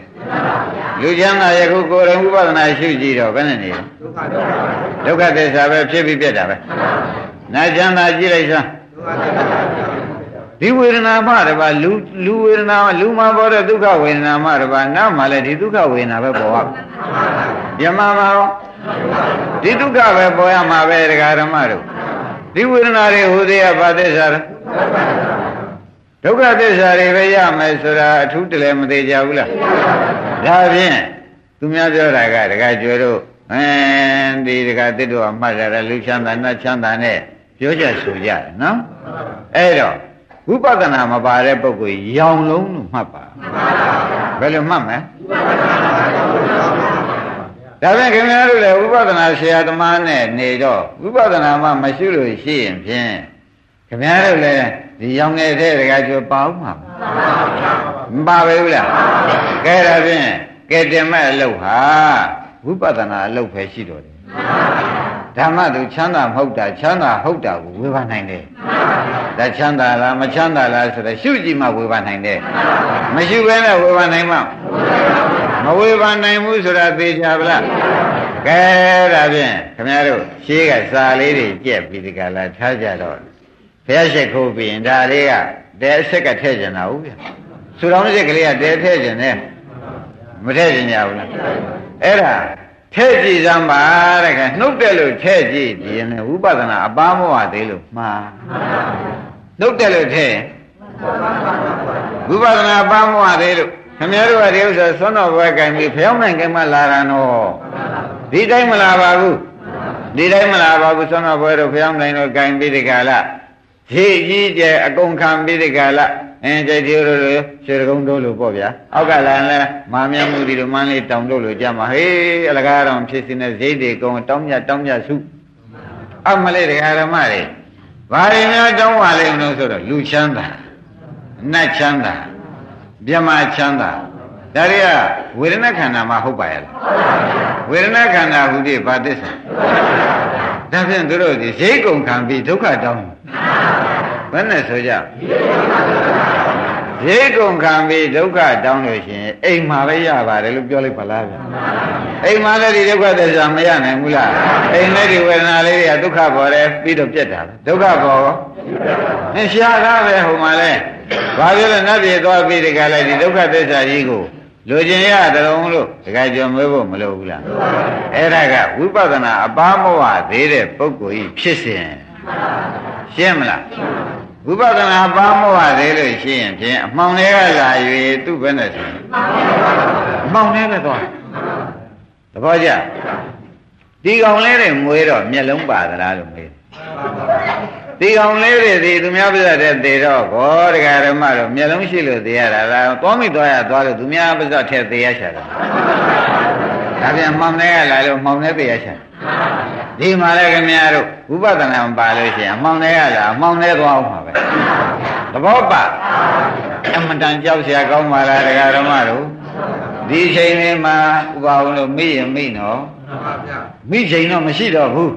လူချမ်းသာယခုကိုယ်တော်ဥပဒနာရှုကြည့်တော့ဘယ်နဲ့နေလဲဒုက္ခသစ္စာပဲဖြစ်ပြီးပြတ်တာပဲနာချမ်းသာကြည့်လိုက်စမ်းဒီဝေဒနာမှတပါလူလူဝေဒနာလူမှာပေါ်တဲ့ဒုက္ခဝေဒနာမှတပါနားမှာလည်းဒီဒုက္ခဝေဒနာပဲပေါ်ရမှာယမမှာရော ဒီဒုက္ခပဲပေါ်ရမှာပဲဒကာဓမ္မတို့ဒီဝေဒနာတွေဟိုသေးရပါသစ္စာဒုက္ခသစ္စာတွေပဲရမယ်ဆိုတာအထူးတလည်းမသေးကြဘူးလားဒါဖြင့်သူများပြောတာကဒကာကျွယ်တို့အင်းဒီဒကာတစ်တို့ကမှတ်ကြတယ်လူချမ်းသာနတ်ချမ်းသာနဲ့ပြောကြဆိုကြတယ်နော်အဲ့တော့ဝိပဿနာမပါတဲ့ပုဂ္ဂိုလ်ရောင်လုံးလို့မှတ်ပါဘယ်လိုမှတ်မလဲ ဒါပြန်ခင်ဗျားတို့လည်းဝိပဿနာဆရာသမားနဲ့နေတော့ဝိပဿနာမှမရှိလို့ရှိရင်ဖြင့်ခင်ဗျားတို့လည်းဒီရောင်ငယ်တဲ့တကယ်ကျော်ပါအောင်မှာမပါပဲဘူးလားကဲဒါဖြင့်ကဲတင်မဲ့အလုပ်ဟာဝိပဿနာအလုပ်ပဲရှိတော်တယ်ဓမ္မသူချမ်းသာမဟုတ်တာချမ်းသာဟုတ်တာကိုဝေဖန်နိုင်တယ်ဒါချမ်းသာလားမချမ်းသာလားဆိုတော့ရှုကြည့်မှဝေဖန်နိုင်တယ်မရှုဘဲနဲ့ဝေဖန်နိုင်မှမ ဝေဖန်နိုင်ဘူးဆိုတာသိကြပါလားကဲဒါဖြင့်ခင်ဗျားတို့ရှေးကစာလေးတွေကြက်ပြီးဒီကလာထားကြတော့ဘုရားရှိခိုးပြီးရင်ဒါလေးကတဲအဆက်ကထည့်ကျင်တာဟုတ်ဗျဆူတော်မြစ်ကလေးကတဲထည့်ကျင်တယ်မထည့်ကျင်ကြဘူးလားအဲ့ဒါထဲ့ကြည့်စမ်းပါတဲ့ခါနှုတ်တယ်လို့ထဲ့ကြည့်ဒီရင်ဝိပဿနာအပားမဝသေးလို့မှားနှုတ်တယ်လို့ထဲ့ဝိပဿနာအပားမဝသေးလို့ ခင်ဗျားတို့ကဒီဥစ္စာသွန်းတော်ဘွယ်ကံပြီးဖျောင်းနိုင်ကမှလာတာနော်ဒီတိုင်းမလာပါဘူးဒီတိုင်းမလာပါဘူးသွန်းတော်ဘွယ်တို့ဖျောင်းနိုင်တော့ကံပြီးဒီကလာဈေးကြီးကျယ်အကုန်ခံပြီးဒီကလာအင်းကြိုက်သေးလို့ရွှေကုန်းတို့လို့ပေါ့ဗျာအောက်ကလာလဲမာမြတ်မှုဒီလိုမန်းလေးတောင်တို့လို့ကြမှာဟေးအလကားတော်ဖြစ်စင်းတဲ့ဈေးတွေကုန်းတောင်းမြတောင်းမြစုအမလေးတရားဓမ္မတွေဘာတွေများတောင်းပါလိမ့်မလို့ဆိုတော့လူချမ်းသာနတ်ချမ်းသာ မြမချမ်းသာဒါတွေကဝေဒနာခန္ဓာမှာဟုတ်ပါရဲ့လားဝေဒနာခန္ဓာဟူသည်ဘာသစ္စာဒါဖြင့်သူတို့ဒီဈေးကုန်ခံပြီးဒုက္ခတောင်းဘယ်နဲ့ဆိုကြ ဈေးကုန်ခံပြီးဒုက္ခတောင်းလို့ရှိရင်အိမ်မှာပဲရပါတယ်လို့ပြောလိုက်ပါလားဗျအိမ်မှာလည်းဒီဒုက္ခသစ္စာမရနိုင်ဘူးလားအိမ်လည်းဒီဝေဒနာလေးတွေကဒုက္ခပေါ်တယ်ပြီးတော့ပြတ်တာပဲဒုက္ခပေါ်ရောအရှာကားပဲဟိုမှာလဲဘာပြောလဲနတ်ပြည်သွားပြီးဒီကလည်းဒီဒုက္ခသစ္စာကြီးကိုလူကျင်ရတလုံးလို့တခါကြော်မဲဖို့မလိုဘူးလားအဲ့ဒါကဝိပဿနာအပါမဝသေးတဲ့ပုဂ္ဂိုလ်ကြီးဖြစ်စဉ်ရှင်းမလား ဝိပဿနာပါမဝသေးလို့ရှိရင်ဖြင့်အမှောင်တွေကလာ၍သူ့ဘယ်နဲ့ဆိုအမှောင်တွေပဲသွားသဘောကျဒီကောင်လေးတွေမွေးတော့မျက်လုံးပါသလားလို့မေးဒီကောင်လေးတွေဒီသူများပြတဲ့သေတော့ဘောတရားဓမ္မတော့မျက်လုံးရှိလို့သေရတာလားသွားမိသွားရသွားလို့သူများပြတဲ့ထဲသေရချတာ ဒါပြန်မှောင်ထဲကလာလို့မှောင်ထဲပြရချင်ဒီမှာလည်းခင်ဗျားတို့ဝိပဿနာမပါလို့ရှိရင်မှောင်ထဲကလာမှောင်ထဲသွားအောင်ပါပဲသဘောပါအမတန်ကြောက်စရာကောင်းပါလားတရားဓမ္မတို့ဒီချိန်လေးမှာဥပအောင်လို့မိရင်မိနော်မိချိန်တော့မရှိတော့ဘူး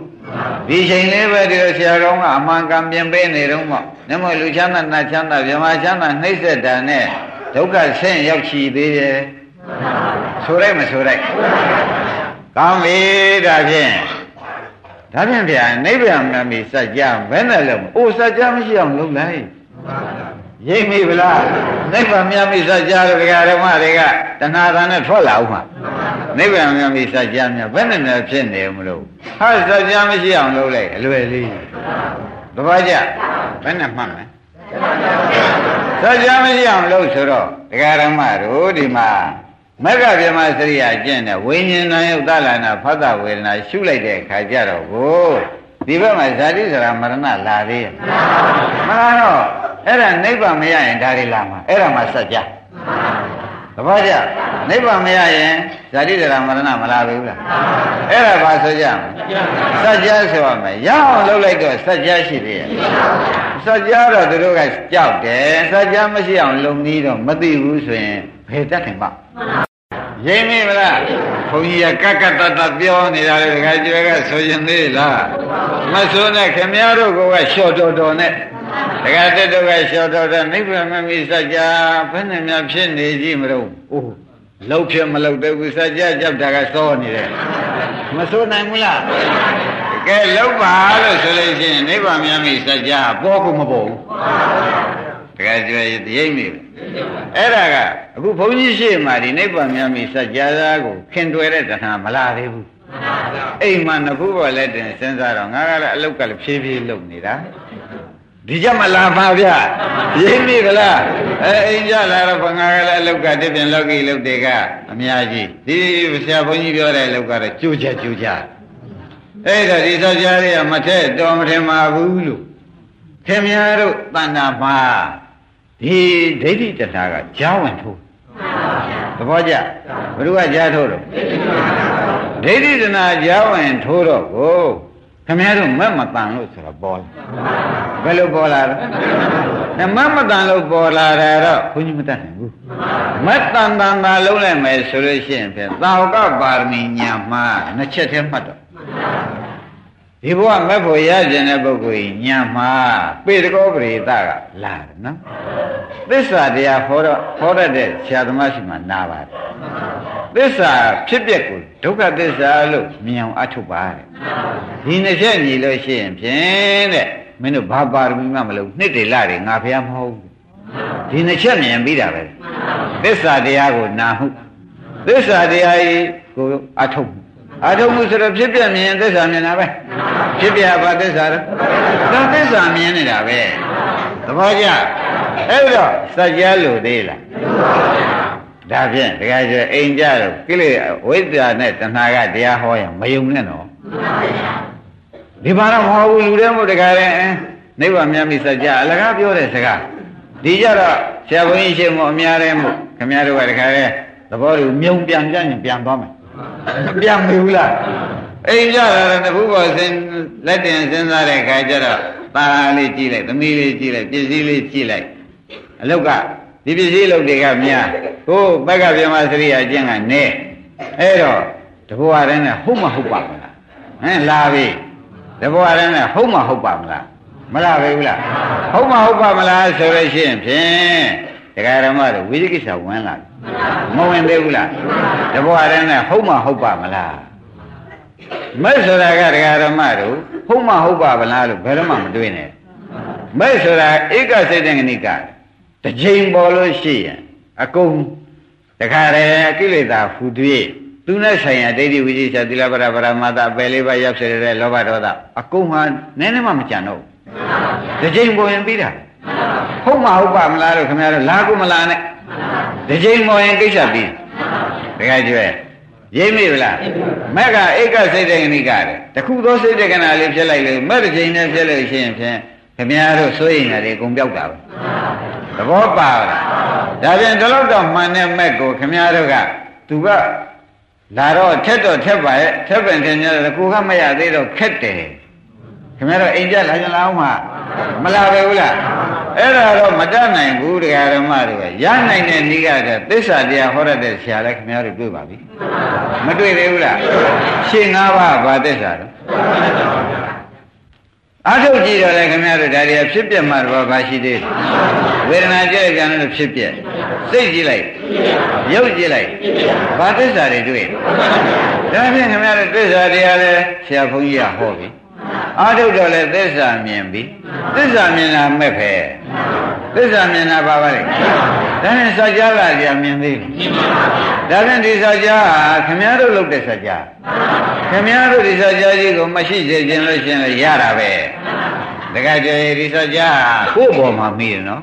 ဒီချိန်လေးပဲဒီလိုဆရာကောင်းကအမှန်ကန်ပြင်ပေးနေတော့မှနမလူချမ်းသာနတ်ချမ်းသာမြမချမ်းသာနှိမ့်ဆက်တာနဲ့ဒုက္ခဆင်းရောက်ချီသေးတယ် ဆိုလိုက်မဆိုလိုက်ကောင်းပြီဒါဖြင့် ဒါဖြင့်ဗျာနိဗ္ဗာန်မြတ်မီစัจ जा ဘယ်နဲ့လုံးအိုစัจ जा မရှိအောင်လုပ်လိုက်ရိပ်မိဗလားနိဗ္ဗာန်မြတ်မီစัจ जा လို့ဒကာဓမ္မတွေကတဏှာသာနဲ့ထွက်လာအောင်မှာနိဗ္ဗာန်မြတ်မီစัจ जा မြတ်ဘယ်နဲ့များဖြစ်နေမလို့ဟာစัจ जा မရှိအောင်လုပ်လိုက်အလွယ်လေးတပည့်ကြဘယ်နဲ့မှတ်မလဲစัจ जा မရှိအောင်လုပ်ဆိုတော့ဒကာဓမ္မတို့ဒီမှာ မက္ကဗြဟ္မစရိယာကျင့်တဲ့ဝိညာဉ်နာယုတ်တလနာဖတ်တာဝေဒနာရှုလိုက်တဲ့အခါကျတော့ကိုဒီဘက်မှာဇာတိစရာမရဏလာသေးရဲ့မလားတော့အဲ့ဒါနိဗ္ဗာန်မရရင်ဒါတွေလာမှာအဲ့ဒါမှစัจ जा သဘောကျနိဗ္ဗာန်မရရင်ဇာတိစရာမရဏမလာဘူးလားအဲ့ဒါဘာဆိုကြမလဲစัจ जा ဆိုရမယ်ရအောင်လုပ်လိုက်တော့စัจ जा ရှိသေးရဲ့စัจ जा တော့သူတို့ကကြောက်တယ်စัจ जा မရှိအောင်လုံနည်းတော့မသိဘူးဆိုရင်ဘယ်တတ်တယ်မ ရိမ့်မိမလားဘုန်းကြီးကကကတတပြောနေတာလေတခါကျွဲကဆိုရင်သေးလားမဆိုနဲ့ခင်ဗျားတို့ကလျှော့တော်တော်နဲ့တခါတက်တော့ကလျှော့တော်တော်နိဗ္ဗာန်မမီစัจ जा ဘယ်နဲ့များဖြစ်နေကြည့်မလို့အိုးလောက်ဖြစ်မလောက်တဲ့ဘူးစัจ जा ကြောက်တာကစောနေတယ်မဆိုနိုင်ဘူးလားကဲလောက်ပါလို့ဆိုလို့ရှိရင်နိဗ္ဗာန်မြတ်မိစัจ जा ပေါ်ကုန်မပေါ်ဘူး တခါကျွဲရိမ့်မိအဲ့ဒါကအခုဘုန်းကြီးရှိမှဒီနိဗ္ဗာန်မြတ်မိစัจ जा ကိုခင်တွယ်တဲ့တဏှာမလာသေးဘူးအိမ်မှာနှစ်ခုပေါ်လက်တင်စဉ်းစားတော့ငါကလည်းအလုတ်ကလည်းဖြည်းဖြည်းလုပ်နေတာဒီကြမလာပါဗျရင်းပြီကလားအဲအိမ်ကြလာတော့ဘငါကလည်းအလုတ်ကတပြင်းလောကီလုတ်တွေကအများကြီးဒီဆရာဘုန်းကြီးပြောတဲ့အလုတ်ကတော့ကြိုးချက်ကြိုးချက်အဲ့ဒါဒီသောကြားတွေကမထက်တော်မထင်ပါဘူးလို့ခင်များတို့တဏ္ဍာမှာ ဒီဒိဋ္ဌိတဏှာကကြားဝင်ထိုးသဘောကျဘ누구ကကြားထိုးတော့ဒိဋ္ဌိတဏှာကြားဝင်ထိုးတော့ကိုခင်ဗျားတို့မက်မတန်လို့ဆိုတော့ပေါ်လာဘယ်လိုပေါ်လာလဲမက်မတန်လို့ပေါ်လာတယ်တော့ဘုန်းကြီးမတတ်နိုင်ဘူးမက်တန်တန်သာလုံးလိုက်မယ်ဆိုလို့ရှိရင်ဖြင့်သာဝကပါရမီညာမှာနှစ်ချက်တည်းမှတ်တော့ ဒီဘဝမက်ဖို့ရကျင်တဲ့ပုဂ္ဂိုလ်ညာမှာပေတကောပရိသကလာတယ်နော်သစ္စာတရားဟောတော့ဟောရတဲ့ဆရာသမားရှိမှနာပါတယ်သစ္စာဖြစ်ပျက်ကိုဒုက္ခသစ္စာလို့မြင်အောင်အထုတ်ပါတဲ့ဒီနှစ်ချက်ညီလို့ရှိရင်ဖြင့်တဲ့မင်းတို့ဘာပါရမီမှမလုပ်နှစ်တေလတွေငါဖះမဟုတ်ဘူးဒီနှစ်ချက်မြင်ပြီးတာပဲသစ္စာတရားကိုနာမှုသစ္စာတရားကြီးကိုအထုတ်မှု အထုတ်မှုဆိုတော့ဖြစ်ပြမြင်သစ္စာမြင်တာပဲဖြစ်ပြဘာသစ္စာလဲဒါသစ္စာမြင်နေတာပဲသဘောကျအဲ့တော့စัจ जा လို့သေးလားဒါဖြင့်တခါကျအိမ်ကြတော့ကိလေဝိဇ္ဇာနဲ့တဏှာကတရားဟောရင်မယုံနဲ့နော်ဒီဘာတော့မဟုတ်ဘူးလူတွေမို့တခါလဲနိဗ္ဗာန်မြတ်မိစัจ जा အလကားပြောတဲ့စကားဒီကြတော့ဆရာဘုန်းကြီးရှင်မို့အများတဲ့မို့ခင်ဗျားတို့ကတခါလဲသဘောတူမြုံပြန်ပြန်ရင်ပြန်သွားမယ် ပြန်မဘူးလားအိမ်ကြတာတခုပေါ်စင်လက်တင်စဉ်းစားတဲ့ခါကျတော့ตาလေးကြည့်လိုက်သမီးလေးကြည့်လိုက်ပစ္စည်းလေးကြည့်လိုက်အလုတ်ကဒီပစ္စည်းလုတ်တွေကများကိုဘက်ကပြမစရိယာကျင့်ကနေအဲ့တော့တဘွားတိုင်းနဲ့ဟုတ်မဟုတ်ပါမလားဟမ်လာပြီတဘွားတိုင်းနဲ့ဟုတ်မဟုတ်ပါမလားမလားပဲဘူးလားဟုတ်မဟုတ်ပါမလားဆိုလို့ရှိရင်ဖြင့် တရားဓမ္မတို့ဝိသိကိစ္စဝင်လာမဝင်သေးဘူးလားတဘွားတိုင်းနဲ့ဟုတ်မဟုတ်ပါမလားမဲ့ဆိုတာကတရားဓမ္မတို့ဟုတ်မဟုတ်ပါမလားလို့ဘယ်တော့မှမတွေးနဲ့မဲ့ဆိုတာဧကစိတ်တငဏိကတစ်ချိန်ပေါ်လို့ရှိရင်အကုန်တခါတည်းကိလေသာဖူသွေးသူနဲ့ဆိုင်ရာဒိဋ္ဌိဝိသေသသီလပရပရမတပယ်လေးပါးရောက်စေတဲ့လောဘဒေါသအကုန်ဟာနည်းနည်းမှမကြံတော့ဘူးတစ်ချိန်ပေါ်ရင်ပြီးတာ ဟုတ်မဟုတ်ပါမလားလို့ခင်ဗျားတို့လာကိုမလာနဲ့တစ်ချိန်ပေါ်ရင်ကိစ္စပြီးတခါကျွဲရိပ်မိဗလားမက်ကဧကစိတ်တေကဏိကတဲ့တခုသောစိတ်တေကနာလေးဖြစ်လိုက်လို့မက်တစ်ချိန်နဲ့ဖြစ်လို့ရှိရင်ဖြင့်ခင်ဗျားတို့စိုးရိမ်ရတယ်အကုန်ပြောက်တာပဲသဘောပါလားဒါပြန်ဒီလောက်တော့မှန်တဲ့မက်ကိုခင်ဗျားတို့ကသူကလာတော့ထက်တော့ထက်ပါရဲ့ထက်ပင်ထင်ကြတယ်ကိုကမရသေးတော့ခက်တယ် ခင်ဗျားတို့အိမ်ကြလာကြလားအောင်မမလာပဲဘူးလားအဲ့ဒါတော့မတတ်နိုင်ဘူးတရားဓမ္မတွေကရနိုင်တဲ့နိကတဲ့သစ္စာတရားဟောရတဲ့ဆရာလည်းခင်ဗျားတို့တွေ့ပါပြီမတွေ့သေးဘူးလားရှင်း၅ပါးဘာသစ္စာတော့အထုတ်ကြည့်တော့လေခင်ဗျားတို့ဒါတွေကဖြစ်ပြမှတော့ဘာရှိသေးဝေဒနာကြည့်ကြတယ်လို့ဖြစ်ပြစိတ်ကြည့်လိုက်ရုပ်ကြည့်လိုက်ဘာသစ္စာတွေတွေ့ဒါဖြင့်ခင်ဗျားတို့သစ္စာတရားလဲဆရာဘုန်းကြီးကဟောပြီ အာထုတ်တော့လဲသစ္စာမြင်ပြီသစ္စာမြင်တာမဲ့ပဲသစ္စာမြင်တာပါပါလေဒါနဲ့စัจ जा ကကြာမြင်သေးတယ်ဒါဖြင့်ဒီစัจ जा ဟာခင်ဗျားတို့လုပ်တဲ့စัจ जा ခင်ဗျားတို့ဒီစัจ जा ကြီးကိုမရှိစေခြင်းလို့ရှင်လည်းရတာပဲတခါကျရင်ဒီစัจ जा ကိုယ့်ဘောမှာမိတယ်နော်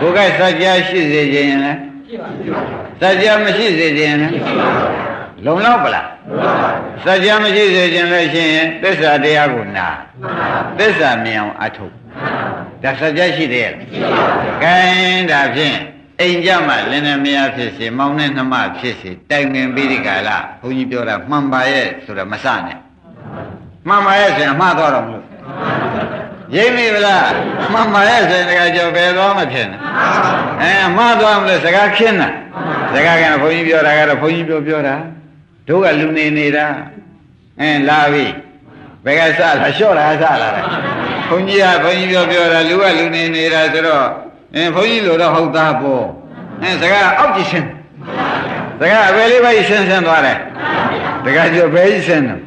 ကိုယ်ကစัจ जा ရှိစေခြင်းရင်လည်းစัจ जा မရှိစေခြင်းရင်လည်း လုံလောက်ပလားစัจ जा မရှိစေခြင်းလည်းရှင်သစ္စာတရားကိုနာသစ္စာမြင်အောင်အထုတ်ဒါစัจ जा ရှိသေးရဲ့ကဲဒါဖြင့်အိမ်ကြမှာလင်းနေမရဖြစ်စေမောင်းနဲ့နှမဖြစ်စေတိုင်ပင်ပြီးဒီကလာဘုန်းကြီးပြောတာမှန်ပါရဲ့ဆိုတော့မစနဲ့မှန်ပါရဲ့ဆိုရင်အမှားတော့တော့မလို့ရိပ်မိဗလားမှန်ပါရဲ့ဆိုရင်တကယ်ကြောဘယ်သွားမဖြစ်နဲ့အဲအမှားသွားမလို့စကားခင်းတာစကားကဘုန်းကြီးပြောတာကတော့ဘုန်းကြီးပြောပြောတာ တို့ကလူနေနေတာအဲလာပြီဘယ်ကစလာလျှော့တာစလာတယ်ဘုန်းကြီးကဘုန်းကြီးပြောပြောတာလူကလူနေနေတာဆိုတော့အင်းဘုန်းကြီးလိုတော့ဟုတ်သားပေါ့အဲစကားအောက်ကြည့်ရှင်းစကားအပယ်လေးပဲရှင်းရှင်းသွားတယ်တကယ်ကျဘယ်ရှင်းတယ်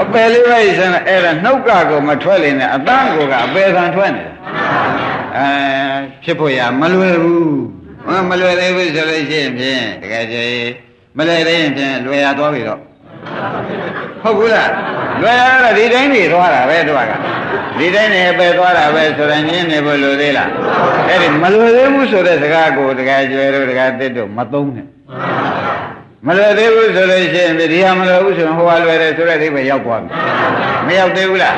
အပယ်လေးပဲရှင်းတယ်အဲ့ဒါနှုတ်ကကိုမထွက်လေနဲ့အတန်းကိုကအပယ်ခံထွက်နေတယ်အဲဖြစ်ဖို့ရမလွယ်ဘူးမလွယ်သေးဘူးဆိုလို့ရှိရင်ဖြင့်တကယ်ကျ မလွယ်သေးရင်ဖြင့်လွယ်ရသွားပြီတော့ဟုတ်ဘူးလားလွယ်ရတော့ဒီတိုင်းနေသွားတာပဲတော့ကဒီတိုင်းနေပဲသွားတာပဲဆိုရင်ညင်းနေဖို့လိုသေးလားအဲ့ဒီမလွယ်သေးဘူးဆိုတဲ့စကားကိုတကယ်ကျွဲတို့တကယ်တစ်တို့မသုံးနဲ့မလွယ်သေးဘူးဆိုလို့ရှိရင်ဒီဟာမလွယ်ဘူးဆိုရင်ဟိုဟာလွယ်တယ်ဆိုတဲ့အိဗယ်ရောက်သွားပြီမရောက်သေးဘူးလား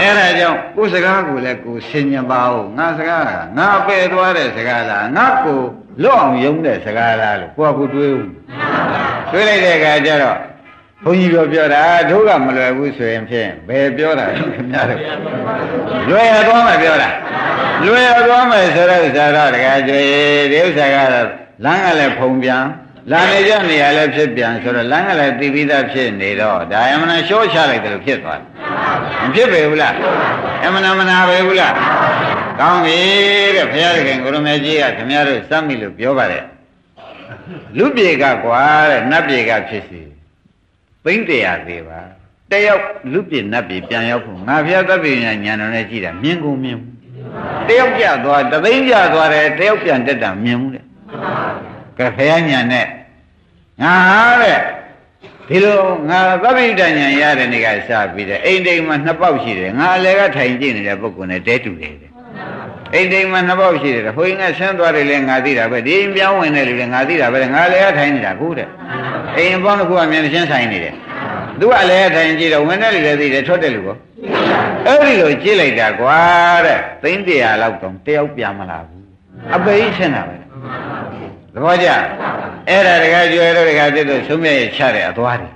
အဲ့ဒါကြောင့်ကိုယ်စကားကိုလည်းကိုယ်ဆင်ញံပါဦးငါစကားကငါပယ်သွားတဲ့စကားလားငါကို လွတ်အောင်ယုံတဲ့စကားလားလို့ကိုယ့်အကူတွေးဦးတွေးလိုက်တဲ့အခါကျတော့ဘုန်းကြီးပြောပြောတာတို့ကမလွယ်ဘူးဆိုရင်ဖြင့်ဘယ်ပြောတာလဲခင်ဗျားတို့လွယ်ရသွားမှပြောတာလွယ်ရသွားမယ်ဆိုတော့ဥစ္စာတော့တကယ်ကြွေဒီဥစ္စာကတော့လမ်းကလည်းဖုံပြန်လာနေကြနေရလဲဖြစ်ပြန်ဆိုတော့လမ်းကလည်းတည်ပြီးသားဖြစ်နေတော့ဒါအမှန်ရှော့ချလိုက်တယ်လို့ဖြစ်သွားတယ်မဖြစ်ပေဘူးလားအမှန်မနာပေဘူးလား ကောင်းပြီတဲ့ဘုရားသခင်ကိုရမေကြီးကခင်ဗျားတို့စမ်းပြီလို့ပြောပါတယ်လူပြေကကွာတဲ့နတ်ပြေကဖြစ်စီသိမ့်တရားသေးပါတယောက်လူပြနတ်ပြည်ပြန်ရောက်ဖို့ငါဖျားသဗ္ဗညညာတော်နဲ့ကြည့်တာမြင်ကုန်မြင်တယောက်ပြသွားတသိန်းပြသွားတယ်တယောက်ပြန်တက်တာမြင်ဘူးတဲ့ကဲဖျားညာနဲ့ငါတဲ့ဒီလိုငါသဗ္ဗညညာရတဲ့နေ့ကစပြီးတဲ့အိမ်တိမ်မှာနှစ်ပေါက်ရှိတယ်ငါအလဲကထိုင်ကြည့်နေတဲ့ပုဂ္ဂိုလ်နဲ့တဲတူတယ် အိမ်တိမ်မှာနှစ်ပေါက်ရှိတယ်ဟိုရင်ကဆင်းသွားတယ်လေငါသိတာပဲဒီအိမ်ပြောင်းဝင်တယ်လေငါသိတာပဲငါလည်းကထိုင်နေတာခုတဲ့အိမ်ပေါင်းတစ်ခုအမြင်ရှင်းဆိုင်နေတယ်သူကလည်းထိုင်ကြည့်တော့ဝင်တယ်လေလည်းသိတယ်ထွက်တယ်လို့ကောအဲ့ဒီလိုကြည့်လိုက်တာကွာတဲ့သိန်းတရာလောက်တော့တယောက်ပြန်မလာဘူးအပိရှင်းတာပဲသဘောကျအဲ့ဒါတကယ်ကျွဲတော့တကယ်တက်တော့သုံးမြရဲ့ချတဲ့အသွားတယ်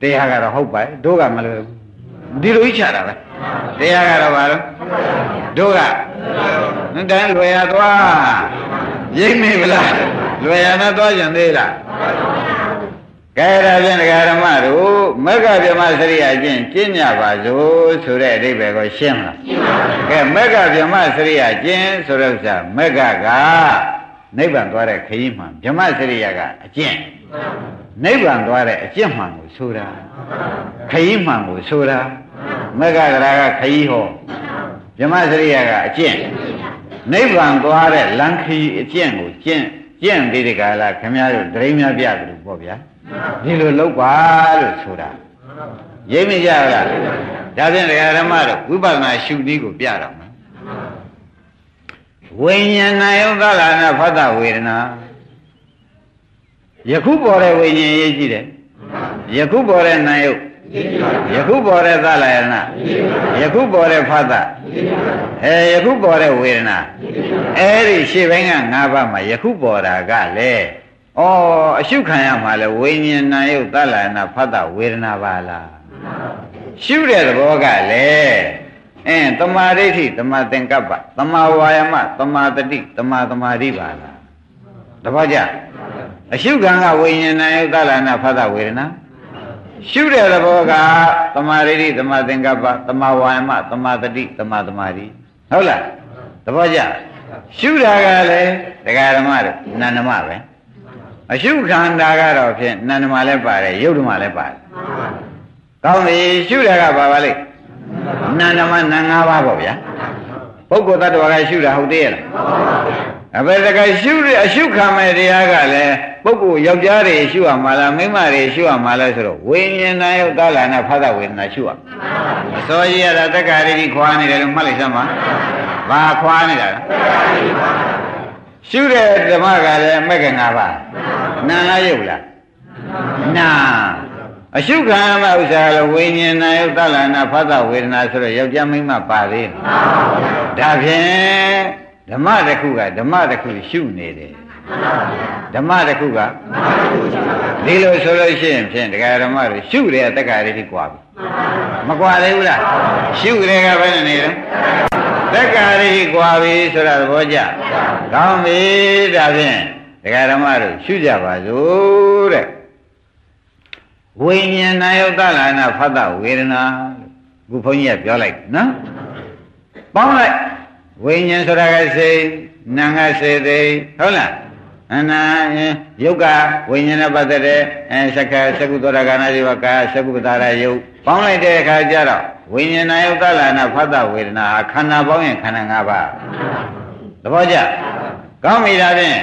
တရားကတော့ဟုတ်ပါတို့ကမလွယ်ဘူး ဒီလိုကြီးချတာပဲတရားကတော့ဘာလို့တို့ကတန်းလွယ်ရသွားရိမ့်မိဗလားလွယ်ရနဲ့သွားကြံသေးလားကဲဒါဖြင့်ဒကာဓမ္မတို့မက္ခဗြဟ္မစရိယာချင်းကျင့်ကြပါစို့ဆိုတဲ့အဓိပ္ပာယ်ကိုရှင်းလားရှင်းပါပြီကဲမက္ခဗြဟ္မစရိယာချင်းဆိုတဲ့ဥစ္စာမက္ခကနိဗ္ဗာန်သွားတဲ့ခရီးမှန်ဗြဟ္မစရိယာကအကျင့်နိဗ္ဗာန်သွားတဲ့အကျင့်မှန်ကိုဆိုတာခရီးမှန်ကိုဆိုတာ မက္ခကရာကခရီးဟောဗြဟ္မစရိယာကအကျင့်နိဗ္ဗာန်သွားတဲ့လမ်းခရီးအကျင့်ကိုကျင့်ကျင့်ပြီးဒီကလာခင်ဗျားတို့ဒိဋ္ဌိများပြတယ်လို့ပေါ့ဗျာဒီလိုလုပ်ပါလို့ဆိုတာရိပ်မကြလားဒါဖြင့်ဒကာဓမ္မတို့ဝိပဿနာရှုနည်းကိုပြတော့မယ်ဝိညာဏယုသလာနာဖတ်တဝေဒနာယခုပေါ်တဲ့ဝိညာဉ်ရေးကြည့်တယ်ယခုပေါ်တဲ့နာယု ယခုပေါ်တဲ့သလာယနာယခုပေါ်တဲ့ဖတ်တအဲယခုပေါ်တဲ့ဝေဒနာအဲ့ဒီရှေ့ဘင်းက၅ပါးမှာယခုပေါ်တာကလည်းဩအရှုခံရမှာလဲဝိညာဏယုတ်သလနာဖတ်တာဝေဒနာပါလားရှုတဲ့သဘောကလည်းအင်းတမာဒိဋ္ဌိတမာသင်္ကပ္ပတမာဝါယမတမာတတိတမာသမာဓိပါလားတပည့်ကြအရှုခံကဝိညာဏယုတ်သလနာဖတ်တာဝေဒနာ ရှုတဲ့သဘောကတမာဒိဋ္ဌိတမာသင်္ကပ္ပတမာဝါယမတမာတတိတမာသမာဓိဟုတ်လားတပည့်ကြရှုတာကလည်းတရားဓမ္မတို့နန္ဒမပဲအရှုခန္ဓာကတော့ဖြင့်နန္ဒမလည်းပါတယ်ယုတ်ဓမ္မလည်းပါတယ်ကောင်းပြီရှုတာကဘာပါလိမ့်နာဓမ္မနာ၅ပါးပေါ့ဗျာပုဂ္ဂိုလ်တ attva ကရှုတာဟုတ်သေးရဲ့လား အဘယ်တကရှုရအရှုခံမဲ့တရားကလည်းပုဂ္ဂိုလ်ယောက်ျားတွေရှုရမှာလားမိန်းမတွေရှုရမှာလားဆိုတော့ဝိညာဉ်နာယုတ်သလာနာဖသဝေဒနာရှုရအစောကြီးရတာတက္ကရာကြီးခွာနေတယ်လို့မှတ်လိုက်စမ်းပါဘာခွာနေတာလဲရှုတဲ့ဓမ္မကလည်းမက်ကငါးပါးနာလားယုတ်လားနာအရှုခံရမယ့်ဥစ္စာကလည်းဝိညာဉ်နာယုတ်သလနာဖသဝေဒနာဆိုတော့ယောက်ျားမိန်းမပါသေးတယ်ဒါဖြင့် ဓမ္မတစ်ခုကဓမ္မတစ်ခုရှုနေတယ်ဓမ္မတစ်ခုကဒီလိုဆိုလို့ရှိရင်ဖြင့်တရားဓမ္မတွေရှုတယ်တက္ကရာတွေကွာပြီမကွာသေးဘူးလားရှုတယ်ကဘယ်နဲ့နေလဲတက္ကရာတွေကွာပြီဆိုတာသဘောကျကောင်းပြီဒါဖြင့်တရားဓမ္မတို့ရှုကြပါစို့တဲ့ဝိညာဏယုတ်တလာနာဖတ်တဝေဒနာခုဘုန်းကြီးကပြောလိုက်နော်ပေါင်းလိုက် ဝိညာဉ်ဆိုတာကစိတ်နာငါစေသိဟုတ်လားအနာယုတ်ကဝိညာဉ်နဲ့ပတ်သက်တဲ့အဲသက္ကသကုသောတာကနာဇိဝကာသကုပတာရယုတ်ပေါင်းလိုက်တဲ့အခါကျတော့ဝိညာဏယုတ်တလာနာဖတ်တဝေဒနာခန္ဓာပေါင်းရင်ခန္ဓာ၅ပါးသဘောကျကောင်းပြီဒါဖြင့်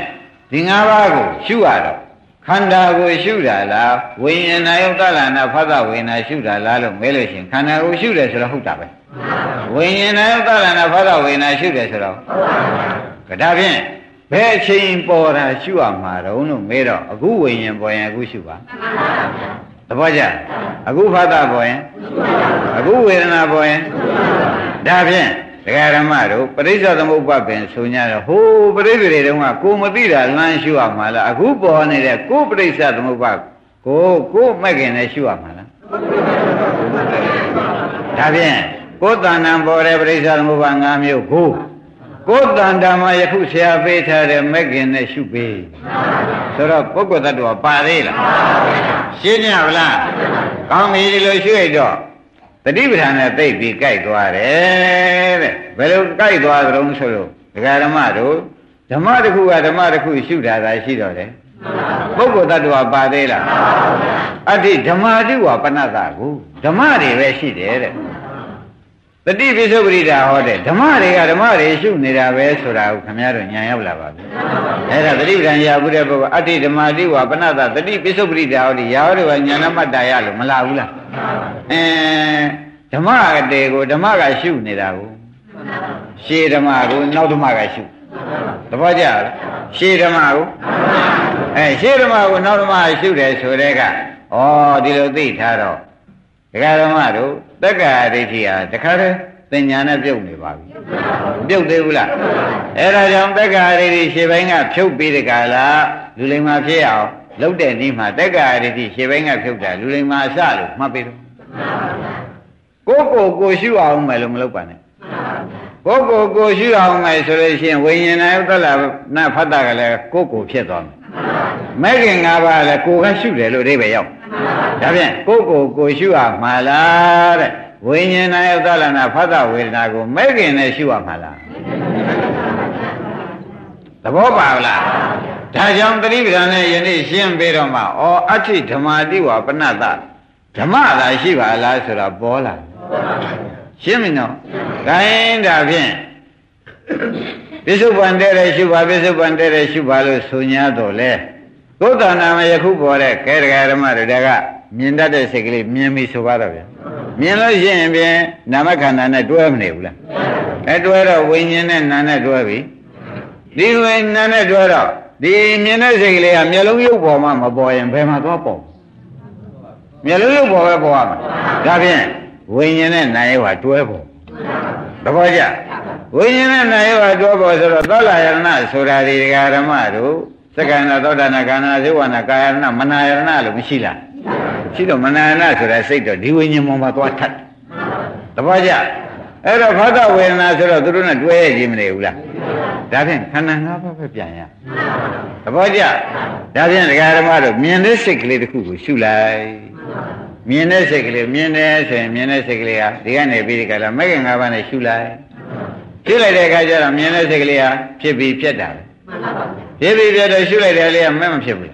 ဒီ၅ပါးကိုရှုရတော့ခန္ဓာကိုရှုတာလားဝိညာဏယုတ်တလနာဖသဝေနာရှုတာလားလို့မဲလို့ရှင်ခန္ဓာကိုရှုတယ်ဆိုတော့ဟုတ်တာပဲ ဝိညာဏယုတ်တလနာဖသဝေနာရှုတယ်ဆိုတော့ဒါဖြင့်ဘယ်အချိန်ပေါ်တာရှုရမှာတော့လို့မဲတော့အခုဝိညာဉ်ပေါ်ရင်အခုရှုပါသဘောကျအခုဖသပေါ်ရင်အခုဝေဒနာပေါ်ရင်ဒါဖြင့်ဒကာဓမ္မတို့ပရိစ္ဆေသမုပ္ပါပင်ဆို냐တော့ဟိုးပရိစ္ဆေတွေတုန်းကကိုမသိတာလမ်းရှုရမှာလားအခုပေါ်နေတဲ့ကိုပရိစ္ဆေသမုပ္ပါကိုကိုမက်ခင်နဲ့ရှုရမှာလားဒါဖြင့် ကိုယ်တဏ္ဍာပေါ်တဲ့ပရိစ္ဆေသမုပ္ပါ၅မျိုးကိုကိုယ်တဏ္ဍာမှာယခုဆရာပေးထားတဲ့မက်ခင်နဲ့ရှုပေးဆိုတော့ပုဂ္ဂိုလ်တ attva ပါသေးလားရှင်းကြပါလားကောင်းပြီဒီလိုရှုရတော့တတိပဌာန်နဲ့သိပြီးကြိုက်သွားတယ်တဲ့ဘယ်လိုကြိုက်သွားကြုံဆိုလို့ဒကာဓမ္မတို့ဓမ္မတစ်ခုကဓမ္မတစ်ခုရှုတာသာရှိတော့တယ်ပုဂ္ဂိုလ်တ attva ပါသေးလားအတ္တိဓမ္မာတိဝပဏတ္တကိုဓမ္မတွေပဲရှိတယ်တဲ့ တတိပိစုပရိဒါဟောတဲ့ဓမ္မတွေကဓမ္မတွေရှုနေတာပဲဆိုတာကိုခင်ဗျားတို့ညာရောက်လာပါပြီအဲ့ဒါတတိပဒံရာဘူးတဲ့ပုဂ္ဂိုလ်အတ္တိဓမ္မာတိဝပဏတ္တတတိပိစုပရိဒါဟောဒီရာဟောတွေကညာနမတ္တရလို့မလာဘူးလားအဲဓမ္မတေကိုဓမ္မကရှုနေတာကိုရှေးဓမ္မကိုနောက်ဓမ္မကရှုသဘောကျလားရှေးဓမ္မကိုအဲရှေးဓမ္မကိုနောက်ဓမ္မရှုတယ်ဆိုတဲ့ကဩဒီလိုသိထားတော့ ဒကာဓမ္မတို့တက္ကရာဒိဋ္ဌိဟာတခါတည်းသင်ညာနဲ့ပြုတ်နေပါပြီပြုတ်သေးဘူးလားအဲဒါကြောင့်တက္ကရာဒိဋ္ဌိရှေ့ပိုင်းကဖြုတ်ပြီးတကလားလူလိမ္မာဖြစ်အောင်လုတ်တဲ့နည်းမှာတက္ကရာဒိဋ္ဌိရှေ့ပိုင်းကဖြုတ်တာလူလိမ္မာအစလို့မှတ်ပြီးတော့ကိုကိုကိုရှုအောင်မယ်လို့မလုပ်ပါနဲ့ကိုကိုကိုရှုအောင်မယ်ဆိုလို့ရှိရင်ဝိညာဉ်နဲ့ဥဒ္ဒလနာဖတ်တာကလည်းကိုကိုဖြစ်သွားမယ် မဲ့ခင်၅ပါးလည်းကိုကရှုတယ်လို့အိဗယ်ရောက်ဒါဖြင့်ကိုကိုကိုရှုရမှာလားတဲ့ဝိညာဉ်နဲ့ဥဒ္ဒလနာဖတ်တာဝေဒနာကိုမဲ့ခင်နဲ့ရှုရမှာလားသဘောပါလားဒါကြောင့်တတိပဒံနဲ့ယနေ့ရှင်းပေးတော့မှဩအဋ္ဌိဓမ္မာတိဝပဏတဓမ္မသာရှိပါလားဆိုတာပေါ်လာရှင်းပြီနော်ဂိုင်းဒါဖြင့်ပစ္စုပန်တဲ့တဲ့ရှုပါပစ္စုပန်တဲ့တဲ့ရှုပါလို့ဆို냐တော့လေ သုတ္တနာမယခုပေါ်တဲ့ကဲဒဂရမတွေကမြင်တတ်တဲ့စိတ်ကလေးမြင်ပြီဆိုပါတော့ဗျာမြင်လို့ရှိရင်ဖြင့်နာမခန္ဓာနဲ့တွဲမနေဘူးလားအဲတွဲတော့ဝိညာဉ်နဲ့နာနဲ့တွဲပြီဒီဝိညာဉ်နဲ့တွဲတော့ဒီမြင်တဲ့စိတ်ကလေးကမျက်လုံးရုပ်ပေါ်မှာမပေါ်ရင်ဘယ်မှာသွားပေါ်မျက်လုံးရုပ်ပေါ်ပဲပေါ်ရမှာဒါဖြင့်ဝိညာဉ်နဲ့နာယဝတွဲပေါ်သဘောကျဝိညာဉ်နဲ့နာယဝတွဲပေါ်ဆိုတော့သောလာယရဏဆိုတာဒီဓမ္မတို့ သက္ကန္တသောတာနာကာနာဇေဝနာကာယရဏမနာယရဏလို့မရှိလားရှိတော့မနာယရဏဆိုတဲ့စိတ်တော့ဒီဝိညာဉ်ပေါ်မှာသွားထပ်သဘောကျအဲ့တော့ဘာသာဝေဒနာဆိုတော့သူတို့နဲ့တွဲရခြင်းမနေဘူးလားဒါဖြင့်ခန္ဓာ၅ပါးပဲပြန်ရသဘောကျဒါဖြင့်ဒကာဓမ္မတို့မြင်တဲ့စိတ်ကလေးတစ်ခုကိုရှုလိုက်မြင်တဲ့စိတ်ကလေးမြင်တယ်ဆိုရင်မြင်တဲ့စိတ်ကလေးဟာဒီကနေပြီးဒီကလာမဂ္ဂင်၅ပါးနဲ့ရှုလိုက်ရှုလိုက်တဲ့အခါကျတော့မြင်တဲ့စိတ်ကလေးဟာဖြစ်ပြီးပြတ်တာပဲ ဖြစ်ပြီးပြတ်တော့ရှုလိုက်တယ်လေးကမဲ့မဖြစ်ဘူး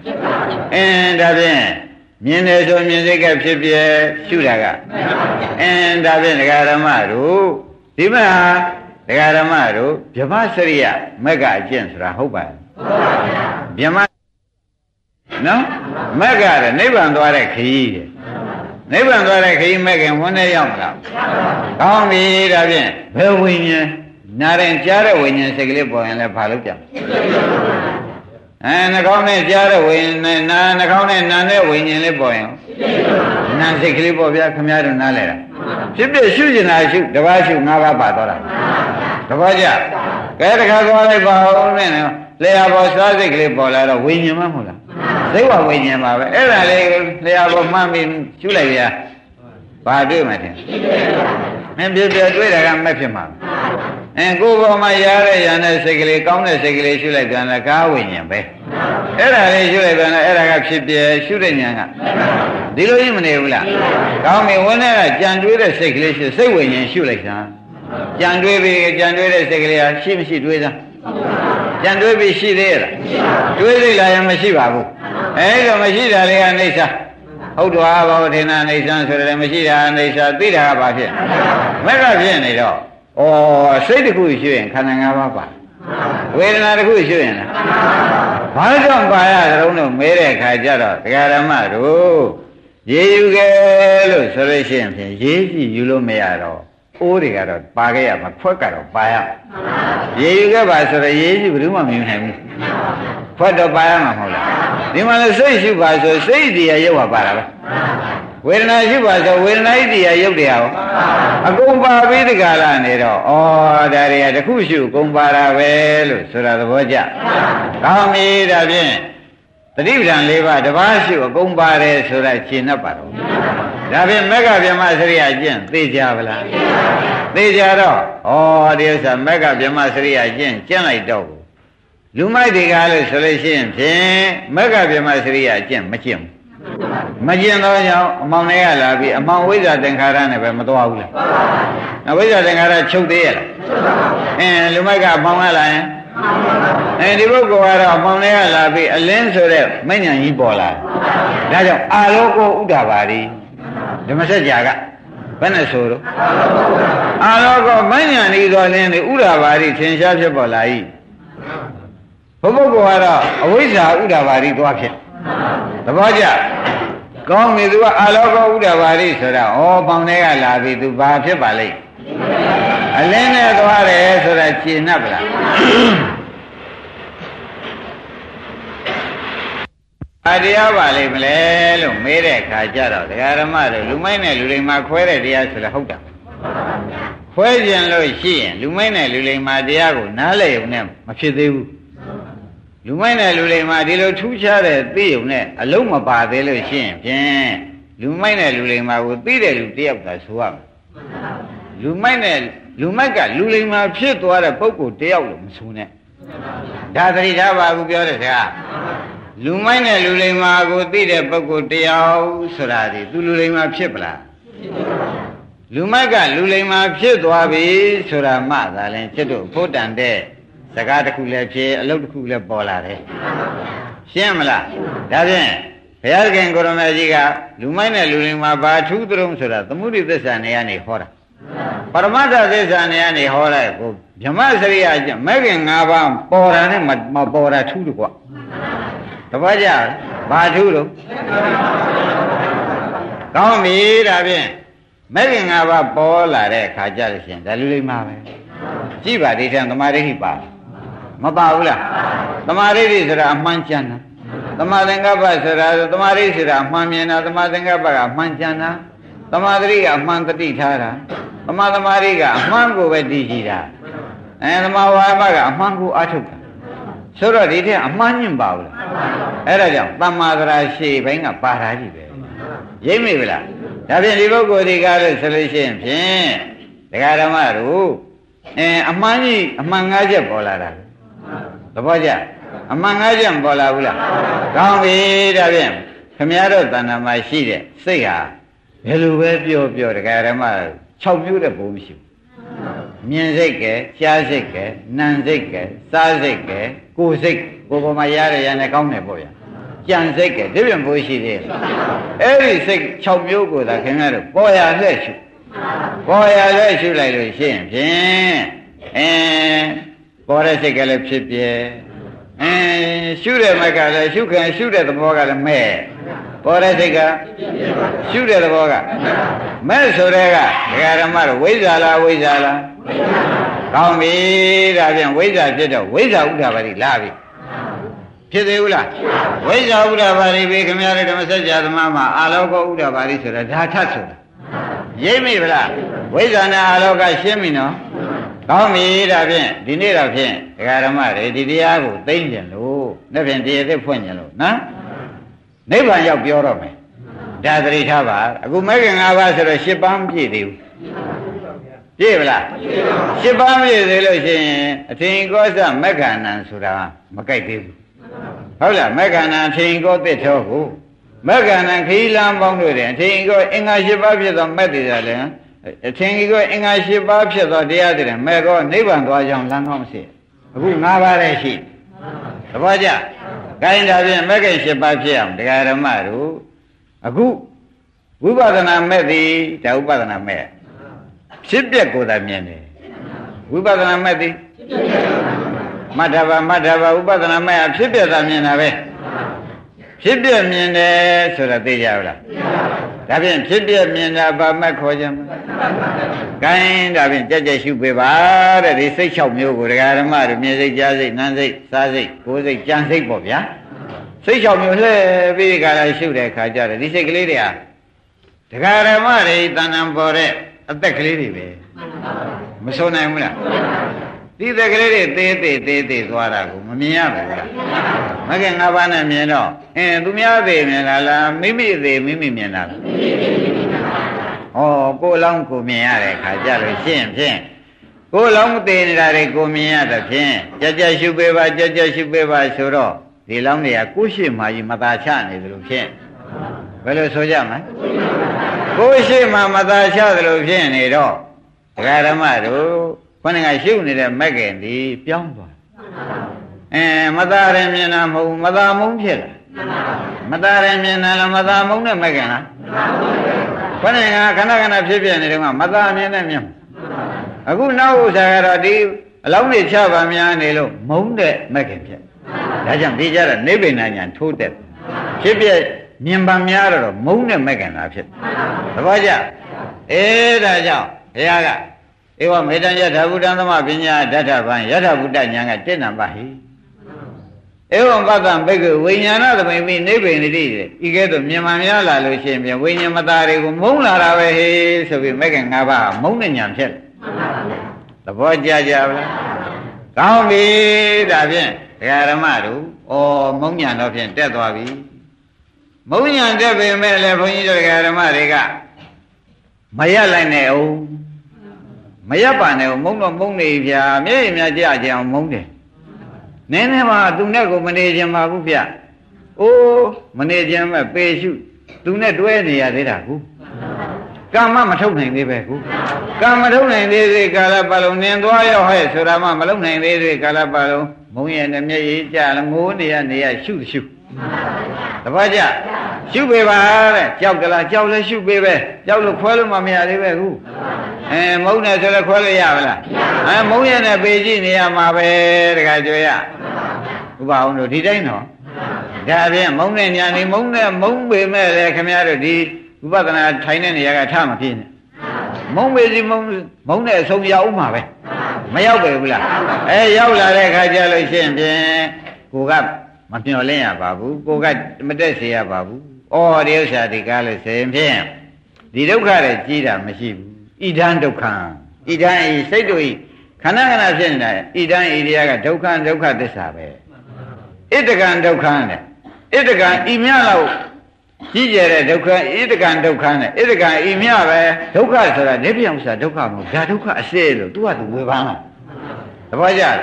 အင်းဒါဖြင့်မြင်တယ်ဆိုမြင်စိတ်ကဖြစ်ပြရှုတာကအင်းဒါဖြင့်ဒကာဓမ္မတို့ဒီမှာဒကာဓမ္မတို့ဗြဟ္မစရိယမက္ကအကျင့်ဆိုတာဟုတ်ပါ့ဗျမနော်မက်ကတဲ့နိဗ္ဗာန်သွားတဲ့ခရီးတဲ့နိဗ္ဗာန်သွားတဲ့ခရီးမက်ကဝန်နဲ့ရောက်မလားကောင်းပြီဒါဖြင့်ဘယ်ဝိညာဉ် နာရင်ကြားတဲ့ဝိညာဉ်စိတ်ကလေးပေါ်ရင်လည်းဘာလို့ပြန်အဲနှာခေါင်းနဲ့ကြားတဲ့ဝိညာဉ်နာနှာခေါင်းနဲ့နာတဲ့ဝိညာဉ်လေးပေါ်ရင်နာစိတ်ကလေးပေါ်ပြခမရတို့နားလဲတာဖြစ်ဖြစ်ရှုကျင်တာရှုတပါးရှုငါးပါးပါတော့တာတပါးကြကဲတခါသွားလိုက်ပါဦးနဲ့လျှာပေါ်စားစိတ်ကလေးပေါ်လာတော့ဝိညာဉ်မဟုတ်လားသိဝဝိညာဉ်ပါပဲအဲ့ဒါလေးလျှာပေါ်မှန်းပြီးရှုလိုက်ရဘာတွေ့မှတင်မင်းပြပြတွေ့တာကမက်ဖြစ်မှာ အဲကိုယ်ပေါ်မှာရတဲ့ရတဲ့စိတ်ကလေးကောင်းတဲ့စိတ်ကလေးရှုလိုက်ပြန်လည်းကားဝိညာဉ်ပဲအဲ့ဒါလေးရှုလိုက်ပြန်လည်းအဲ့ဒါကဖြစ်ပြရှုတဲ့ဉာဏ်ကဒီလိုကြီးမနေဘူးလားကောင်းပြီဝင်းထဲကကြံတွေးတဲ့စိတ်ကလေးရှုစိတ်ဝိညာဉ်ရှုလိုက်တာကြံတွေးပြီးကြံတွေးတဲ့စိတ်ကလေးဟာရှိမရှိတွေးသားကြံတွေးပြီးရှိသေးရဲ့လားတွေးလိုက်လာရင်မရှိပါဘူးအဲဒါမရှိတာလေးကနေသာဟုတ်တော်ဘာဝထေနာနေဆန်းဆိုတယ်မရှိတာနေသာသိတာကဘာဖြစ်မက်ကဖြစ်နေတော့ ဩစိတ်တစ်ခုရှိရင်ခန္ဓာ၅ပါးပါဝေဒနာတစ်ခုရှိရင်လားဘာကြောင့်ပါရကြုံလို့မဲတဲ့ခါကျတော့ဒကာရမတို့ရေယူခဲ့လို့ဆိုလို့ရှိရင်ဖြင့်ရေးကြည့်ယူလို့မရတော့အိုးတွေကတော့ပါခဲ့ရမှာခွက်ကတော့ပါရရေယူခဲ့ပါဆိုတော့ရေးကြည့်ဘယ်သူမှမယူနိုင်ဘူးခွက်တော့ပါရမှာမဟုတ်လားဒီမှာလည်းစိတ်ရှုပါဆိုစိတ်တရားရုပ်ပါပါတာပဲ ဝေဒနာရှုပါဆိုဝေဒနာဣတိယရုပ်တရားဟောအကုန်ပါပြီးဒီကလာနေတော့ဩဒါတွေကတခုရှုကုန်ပါတာပဲလို့ဆိုတာသဘောကျကောင်းပြီဒါဖြင့်တတိပ္ပံ၄ပါးတပါးရှုအကုန်ပါတယ်ဆိုတာရှင်း납ပါတော့ဒါဖြင့်မက္ကဗျမစရိယကျင့်သိကြပါလားသိကြတော့ဩဒီဥစ္စာမက္ကဗျမစရိယကျင့်ကျင့်လိုက်တော့လူမိုက်တွေကလို့ဆိုလို့ရှိရင်ဖြင့်မက္ကဗျမစရိယကျင့်မကျင့်ဘူး မကျင်တော့ကြောင့်အမောင်တွေကလာပြီးအမောင်ဝိဇ္ဇာသင်္ခါရနဲ့ပဲမသွားဘူးလားအဝိဇ္ဇာသင်္ခါရချုပ်သေးရဲ့လားအင်းလူမိုက်ကအမောင်ကလာရင်အဲဒီပုဂ္ဂိုလ်ကတော့အမောင်တွေကလာပြီးအလင်းဆိုတဲ့မဉ္ဇဉ်ကြီးပေါ်လာဒါကြောင့်အာလောကောဥဒ္ဒဘာရီဓမ္မစကြာကဘယ်နဲ့ဆိုတော့အာလောကောမဉ္ဇဉ်ဤတော်လင်းဒီဥဒ္ဒဘာရီသင်ရှားဖြစ်ပေါ်လာ၏ဘုပုဂ္ဂိုလ်ကတော့အဝိဇ္ဇာဥဒ္ဒဘာရီသွားဖြစ် သဘောကျကောင်းပြီသူကအာလောကဥဒ္ဒဘာရိဆိုတာဩပေါင်တွေကလာပြီသူဘာဖြစ်ပါလိမ့်အလင်းနဲ့သွားတယ်ဆိုတာရှင်း납ပါလားအတရားပါလိမ့်မလဲလို့မေးတဲ့အခါကျတော့ဒကာရမတို့လူမိုက်နဲ့လူလိမ္မာခွဲတဲ့တရားဆိုလည်းဟုတ်တာခွဲကျင်လို့ရှိရင်လူမိုက်နဲ့လူလိမ္မာတရားကိုနားလည်ုံနဲ့မဖြစ်သေးဘူး လူမိုက်နဲ့လူလိမ္မာဒီလိုထူးခြားတဲ့သိုံနဲ့အလုံးမပါသေးလို့ရှိရင်ဖြင့်လူမိုက်နဲ့လူလိမ္မာကိုသိတဲ့လူတယောက်သာဆိုရမယ်လူမိုက်နဲ့လူမိုက်ကလူလိမ္မာဖြစ်သွားတဲ့ပုဂ္ဂိုလ်တယောက်လို့မဆိုနဲ့ဒါသတိထားပါဘူးပြောတဲ့စကားလူမိုက်နဲ့လူလိမ္မာကိုသိတဲ့ပုဂ္ဂိုလ်တယောက်ဆိုတာဒီသူလူလိမ္မာဖြစ်ပလားလူမိုက်ကလူလိမ္မာဖြစ်သွားပြီဆိုတာမှသာလဲကျွတ်တို့ဖို့တန်တဲ့ စကားတစ်ခုလည်းဖြစ်အလုပ်တစ်ခုလည်းပေါ်လာတယ်ရှင်းမလားဒါဖြင့်ဘုရားခင်ကိုရမေကြီးကလူမိုက်နဲ့လူလိမ္မာဘာထူးတုံးဆိုတာသမှုရိသစ္စာနေရနေဟောတာပရမတ္ထသစ္စာနေရနေဟောလိုက်ကိုဗြဟ္မစရိယကျမဲ့ခင်၅ပါးပေါ်တာနဲ့မပေါ်တာထူးတယ်ကွာတပည့်ကြဘာထူးလို့ကောင်းပြီဒါဖြင့်မဲ့ခင်၅ပါးပေါ်လာတဲ့အခါကျလို့ရှိရင်ဒါလူလိမ္မာပဲကြည့်ပါဒီထံသမာဓိပါ မပါဘူးလားသမာဓိဆိုတာအမှန်ကျန်တာသမာသင်္ကပ္ပဆိုတာသမာဓိဆိုတာအမှန်မြင်တာသမာသင်္ကပ္ပကအမှန်ကျန်တာသမာဓိကအမှန်တတိထားတာသမာသမာဓိကအမှန်ကိုပဲတည်ကြည်တာအဲသမာဝါယမကအမှန်ကိုအထုတ်တာဆိုတော့ဒီထက်အမှန်ညင်ပါဘူးလားအဲ့ဒါကြောင့်တမ္မာသရာရှေ့ဘိုင်းကပါတာကြီးပဲရိမ့်မိဗလားဒါဖြင့်ဒီပုဂ္ဂိုလ်တွေကလည်းဆိုလို့ရှိရင်ဖြင့်ဒကာဓမ္မတို့အဲအမှန်ကြီးအမှန်ငါးချက်ပေါ်လာတာ သဘောကျအမှန်ငါးချက်ပေါ်လာဘူးလားကောင်းပြီဒါဖြင့်ခမည်းတော်တဏ္ဍာမှာရှိတဲ့စိတ်ဟာဘယ်လိုပဲပြောပြောဒကာဓမ္မ6မျိုးတဲ့ဘုံမရှိဘူးမြင်စိတ်ကဲကြားစိတ်ကဲနာမ်စိတ်ကဲစားစိတ်ကဲကိုယ်စိတ်ကိုယ်ပေါ်မှာရရရနဲ့ကောင်းတယ်ပေါ့ဗျာကြံစိတ်ကဒီပြန်ဖို့ရှိသေးအဲ့ဒီစိတ်6မျိုးကိုသာခင်ဗျားတို့ပေါ်ရလှည့်ရှုပေါ်ရလှည့်ရှုလိုက်လို့ရှိရင်ဖြင့်အင်း ပေါ်တဲ့စိတ်ကလည်းဖြစ်ပြဲအင်းရှုတဲ့မကလည်းရှုခံရှုတဲ့သဘောကလည်းမဲ့ပေါ်တဲ့စိတ်ကရှုတဲ့သဘောကမဲ့ဆိုတဲ့ကဒကာရမတို့ဝိဇ္ဇာလားဝိဇ္ဇာလားကောင်းပြီဒါဖြင့်ဝိဇ္ဇာဖြစ်တော့ဝိဇ္ဇာဥဒ္ဓဘာတိလာပြီဖြစ်သေးဘူးလားဝိဇ္ဇာဥဒ္ဓဘာတိပြီခင်ဗျားတို့ဓမ္မစကြာသမမှာအာလောကဥဒ္ဓဘာတိဆိုတာဒါထဆိုတာရိပ်မိဗလားဝိဇ္ဇာနဲ့အာလောကရှင်းပြီနော် ကောင်းပြီဒါဖြင့်ဒီနေ့တော့ဖြင့်ဒကာဓမ္မတွေဒီတရားကိုသိမ့်ကြလို့နေ့ဖြင့်တရားသစ်ဖွင့်ကြလို့နော်နိဗ္ဗာန်ရောက်ပြောတော့မယ်ဒါသတိထားပါအခုမဂ္ဂင်၅ပါးဆိုတော့၈ပါးမပြည့်သေးဘူးပြည့်ဗလား၈ပါးမပြည့်သေးလို့ရှိရင်အထင်ကောသမက္ခဏံဆိုတာမကြိုက်သေးဘူးဟုတ်လားမက္ခဏံအထင်ကောသစ်တော်ကိုမက္ခဏံခီးလမ်းပေါင်းလို့တယ်အထင်ကောအင်္ဂါ၈ပါးဖြစ်သောမက်တည်တယ်လည်း အထင်ကြီးကအင်္ဂါ၈ပါးဖြစ်သောတရားတွေမဲ့ကောနိဗ္ဗာန်သွားကြောင်းလမ်းကောင်းမရှိအခု၅ပါးလည်းရှိသဘောကျခိုင်းတာဖြင့်မဂ္ဂင်၈ပါးဖြစ်အောင်တရားဓမ္မတို့အခုဝိပဿနာမဲ့သည်ဒါဥပဒနာမဲ့ဖြစ်ပျက်ကိုသာမြင်တယ်ဝိပဿနာမဲ့သည်မတ္ထဘာမတ္ထဘာဥပဒနာမဲ့အဖြစ်ပျက်သာမြင်တာပဲ ဖြစ်ပျက်မြင်တယ်ဆိုတာသိကြဘူးလားဒါဖြင့်ဖြစ်ပျက်မြင်တာဘာမှခေါ်ကြမလဲ။ကိုင်းဒါဖြင့်ကြက်ကြက်ရှုပေးပါတဲ့ဒီစိတ်၆မျိုးကိုဒကာဓမ္မတို့မြင်စိတ်ကြားစိတ်နားစိတ်စားစိတ်ကိုယ်စိတ်ကြံစိတ်ပေါ့ဗျာ။စိတ်၆မျိုးလှည့်ပြီးဒီကလာရှုတဲ့အခါကျတော့ဒီစိတ်ကလေးတွေဟာဒကာဓမ္မတွေတဏ္ဍံပေါ်တဲ့အသက်ကလေးတွေပဲ။မဆိုနိုင်ဘူးလား။ ဒီသက်ကလေးတွေသေးသေးသေးသေးသွားတာကိုမမြင်ရဘူးလား။မကဲငါးပါးနဲ့မြင်တော့အင်းသူများသေးမြင်လားလားမိမိသေးမိမိမြင်တာလား။ဩကိုယ်လောင်းကိုမြင်ရတဲ့ခါကြလို့ရှင်းဖြင့်ကိုယ်လောင်းသေးနေတာတွေကိုမြင်ရတဲ့ဖြင့်ကြကြရှုပေးပါကြကြရှုပေးပါဆိုတော့ဒီလောင်းတွေကကိုယ်ရှိမှကြီးမသာချနေသလိုဖြင့်ဘယ်လိုဆိုကြမလဲကိုယ်ရှိမှမသာချသလိုဖြင့်နေတော့ဒကာဓမ္မတို့ ခொနကရှုနေတဲ့မက်ကင်ဒီပြောင်းသွားအဲမသာရင်မြင်တာမဟုတ်မသာမုန်းဖြစ်လာမသာရင်မြင်တာလားမသာမုန်းတဲ့မက်ကင်လားခொနကခဏခဏဖြစ်ပြနေတယ်ကမသာမြင်တဲ့မြင်အခုနောက်ဥစ္စာကတော့ဒီအလောင်းတွေချပါများနေလို့မုန်းတဲ့မက်ကင်ဖြစ်ဒါကြောင့်ဒီကြတော့နိဗ္ဗာန်ညာထိုးတဲ့ဖြစ်ပြမြင်ပါများတော့မုန်းတဲ့မက်ကင်လာဖြစ်သဘောကျအဲဒါကြောင့်ဘုရားက ဧဝမေတ္တယထာဘုဒ္ဓံသမပညာဓာတ္ထဗံယထာဘုဒ္ဓညာကတက်နံပါဟိဧဝံပတ္တံဘိက္ခဝိညာဏသမိမိနိဗ္ဗာန်တိတဲ့ဤကဲ့သို့မြင်မှန်များလာလို့ရှိရင်ဝိညာဉ်မသားတွေကိုမုန်းလာတာပဲဟေးဆိုပြီးမက်က၅ပါးမုန်းတဲ့ညာဖြစ်သဘောကျကြပါလားကောင်းပြီဒါဖြင့်ဒကာရမတို့ဩမုန်းညာတော့ဖြင့်တက်သွားပြီမုန်းညာတက်ပေမဲ့လည်းဘုန်းကြီးတို့ဒကာရမတွေကမရလိုက်နဲ့အောင် မရပါနဲ့မုံတော့မုံနေဗျာမျက်ရည်များကြကြအောင်မုံတယ်နည်းနည်းမှသူနဲ့ကိုမနေခြင်းပါဘူးဗျအိုးမနေခြင်းမဲ့ပေရှုသူနဲ့တွဲနေရသေးတာကူကမ္မမထုတ်နိုင်သေးပဲကူကမ္မထုတ်နိုင်သေးသေးကာလပတ်လုံးနင်သွားရောက်ဟဲ့ဆိုတာမှမလုပ်နိုင်သေးသေးကာလပတ်လုံးမုံရနဲ့မျက်ရည်ကြလငိုးနေရနေရရှုရှု တပတ်ကြရှုပေးပါတဲ့ကြောက်ကလားကြောက်လဲရှုပေးပဲကြောက်လို့ခွဲလို့မမရသေးပဲခုအဲမုံနဲ့ဆိုလဲခွဲလို့ရပါလားအဲမုံရနဲ့ပေကြည့်နေရမှာပဲတခါကြွရဥပအောင်တို့ဒီတိုင်းတော့ဒါဖြင့်မုံနဲ့ညာနေမုံနဲ့မုံပေမဲ့လေခင်ဗျားတို့ဒီဥပဒနာထိုင်တဲ့နေရာကထမဖြစ်နဲ့မုံပေစီမုံမုံနဲ့အဆုံးရောက်မှာပဲမရောက်ပဲဘူးလားအဲရောက်လာတဲ့ခါကျလို့ရှိရင်ဖြင့်ကိုက မမျော်လင့်ရပါဘူးကိုကမတက်စေရပါဘူးဩဒီဥစ္စာဒီကားလို့ဆိုရင်ဖြင့်ဒီဒုက္ခတွေကြီးတာမရှိဘူးဣဒံဒုက္ခံဣဒံဤစိတ်တို့ဤခဏခဏဖြစ်နေတာဣဒံဤတရားကဒုက္ခဒုက္ခသစ္စာပဲဣတကံဒုက္ခနဲ့ဣတကံဤမြလောက်ကြီးကျယ်တဲ့ဒုက္ခဣတကံဒုက္ခနဲ့ဣတကံဤမြပဲဒုက္ခဆိုတာနေပြောင်ဆိုတာဒုက္ခမဟုတ်ဒါဒုက္ခအစစ်လို့သူကသူဝေဖန်လာသဘောကျလား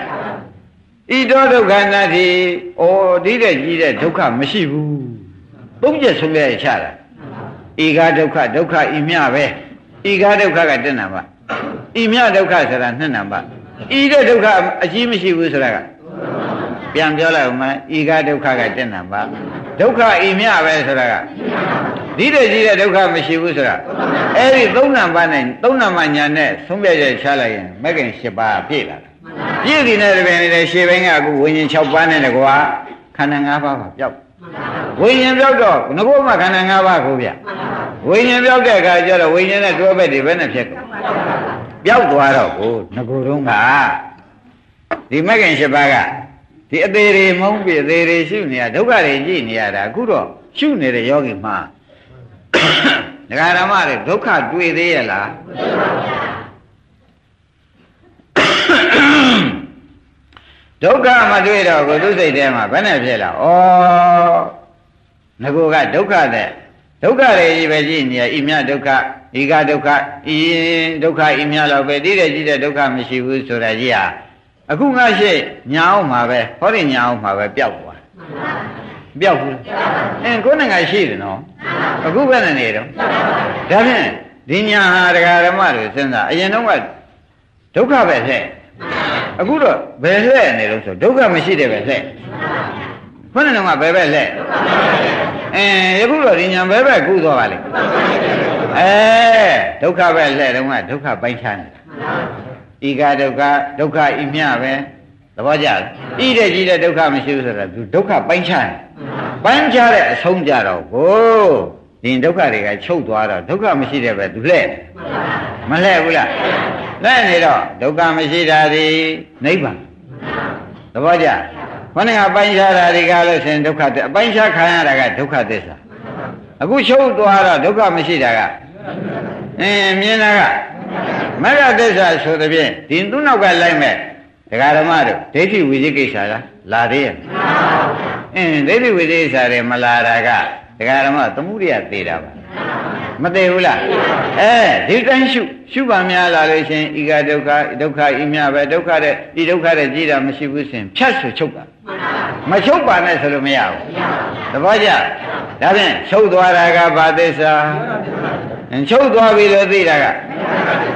ဣတောဒုက္ခနာတိဩဒီတဲ့ကြီးတဲ့ဒုက္ခမရှိဘူးသုံးချက်ဆုံးရချတာဤကဒုက္ခဒုက္ခဤမြပဲဤကဒုက္ခကတက်နံပါဤမြဒုက္ခဆိုတာနှစ်နံပါဤတဲ့ဒုက္ခအကြီးမရှိဘူးဆိုတာကပြန်ပြောလိုက်ဦးမယ်ဤကဒုက္ခကတက်နံပါဒဒုက္ခအိမြပဲဆိုတာကဒီတဲ့ကြီးတဲ့ဒုက္ခမရှိဘူးဆိုတာအဲ့ဒီသုံးနံပါတ်နဲ့သုံးနံပါတ်ညာနဲ့သုံးပြချက်ချလိုက်ရင်မဂ္ဂင်၈ပါးပြည့်လာတာ ပြည့်ဒီနဲ့တပင်နေတဲ့ရှေ့ဘင်းကအခုဝိညာဉ်6ပါးနဲ့တကွာခန္ဓာ၅ပါးပါပျောက်ဝိညာဉ်ပြောက်တော့ငကိုမှခန္ဓာ၅ပါးကိုဗျဝိညာဉ်ပြောက်တဲ့အခါကျတော့ဝိညာဉ်နဲ့တွဲဘက်တွေဘယ်နဲ့ဖြစ်ကုန်ပျောက်သွားတော့ကိုငကိုတုံးကဒီမဂ္ဂင်၈ပါးကဒီအသေးတွေမုန်းပြီးအသေးတွေရှုနေရဒုက္ခတွေကြည့်နေရတာအခုတော့ရှုနေတဲ့ယောဂီမှာဒကာဓမ္မတွေဒုက္ခတွေ့သေးရဲ့လား ဒုက္ခမတွေ့တော့ကိုသူစိတ်ထဲမှာဘယ်နဲ့ဖြစ်လာဩငကိုကဒုက္ခတဲ့ဒုက္ခတွေကြီးပဲကြည့်နေရဤမြဒုက္ခဤကဒုက္ခဤဒုက္ခဤမြတော့ပဲတိတဲ့ကြည့်တဲ့ဒုက္ခမရှိဘူးဆိုတာကြီးဟာအခုငါရှိညာအောင်မှာပဲဟောဒီညာအောင်မှာပဲပျောက်သွားပျောက်ဘူးအင်းကိုယ်နဲ့ငါရှိတယ်နော်အခုပဲနေတော့ဒါဖြင့်ဒီညာဟာတရားဓမ္မတွေစဉ်းစားအရင်တော့ကဒုက္ခပဲလှဲ့ အခုတော့ဘယ်လှဲ့နေလို့ဆိုဒုက္ခမရှိတယ်ပဲလှဲ့ခုနကတော့ဘယ်ပဲလှဲ့အင်းယခုတော့ဒီညာဘယ်ပဲကူးသွားပါလိမ့်အဲဒုက္ခပဲလှဲ့တော့ကဒုက္ခပိုင်းခြားနေတာဤကဒုက္ခဒုက္ခဤမြပဲသဘောကျလားဤတဲ့ကြီးတဲ့ဒုက္ခမရှိဘူးဆိုတာသူဒုက္ခပိုင်းခြားတယ်ပိုင်းခြားတဲ့အဆုံးကြတော့ကို ဒီဒုက္ခတွေကချုပ်သွားတော့ဒုက္ခမရှိတဲ့ပဲသူလှဲ့မလှဲ့ဘူးလားလှဲ့နေတော့ဒုက္ခမရှိတာဒီနိဗ္ဗာန်သဘောကျခေါင်းကအပိုင်းခြားတာတွေကလို့ရှင်ဒုက္ခအပိုင်းခြားခံရတာကဒုက္ခသစ္စာအခုချုပ်သွားတော့ဒုက္ခမရှိတာကအင်းမြင်တာကမဂ္ဂသစ္စာဆိုတဲ့ဖြင့်ဒီသူ့နောက်ကလိုက်မဲ့ဒကာဓမ္မတို့ဒိဋ္ဌိဝိသိကိစ္စလားလာသေးရဲ့အင်းဒိဋ္ဌိဝိသိကိစ္စတွေမလာတာက ဒကာဓမ္မသမှုရိယသေးတာပါမသေးဘူးလားအဲဒီတိုင်းရှုရှုပါများလာလို့ရှင်ဤကဒုက္ခဒုက္ခဤမြပဲဒုက္ခတဲ့ဒီဒုက္ခတဲ့ကြည်တာမရှိဘူးရှင်ဖြတ်ဆိုချုပ်တာမချုပ်ပါနဲ့ဆိုလို့မရဘူးသဘောကျဒါဖြင့်ချုပ်သွားတာကဘာသစ္စာချုပ်သွားပြီလို့သိတာက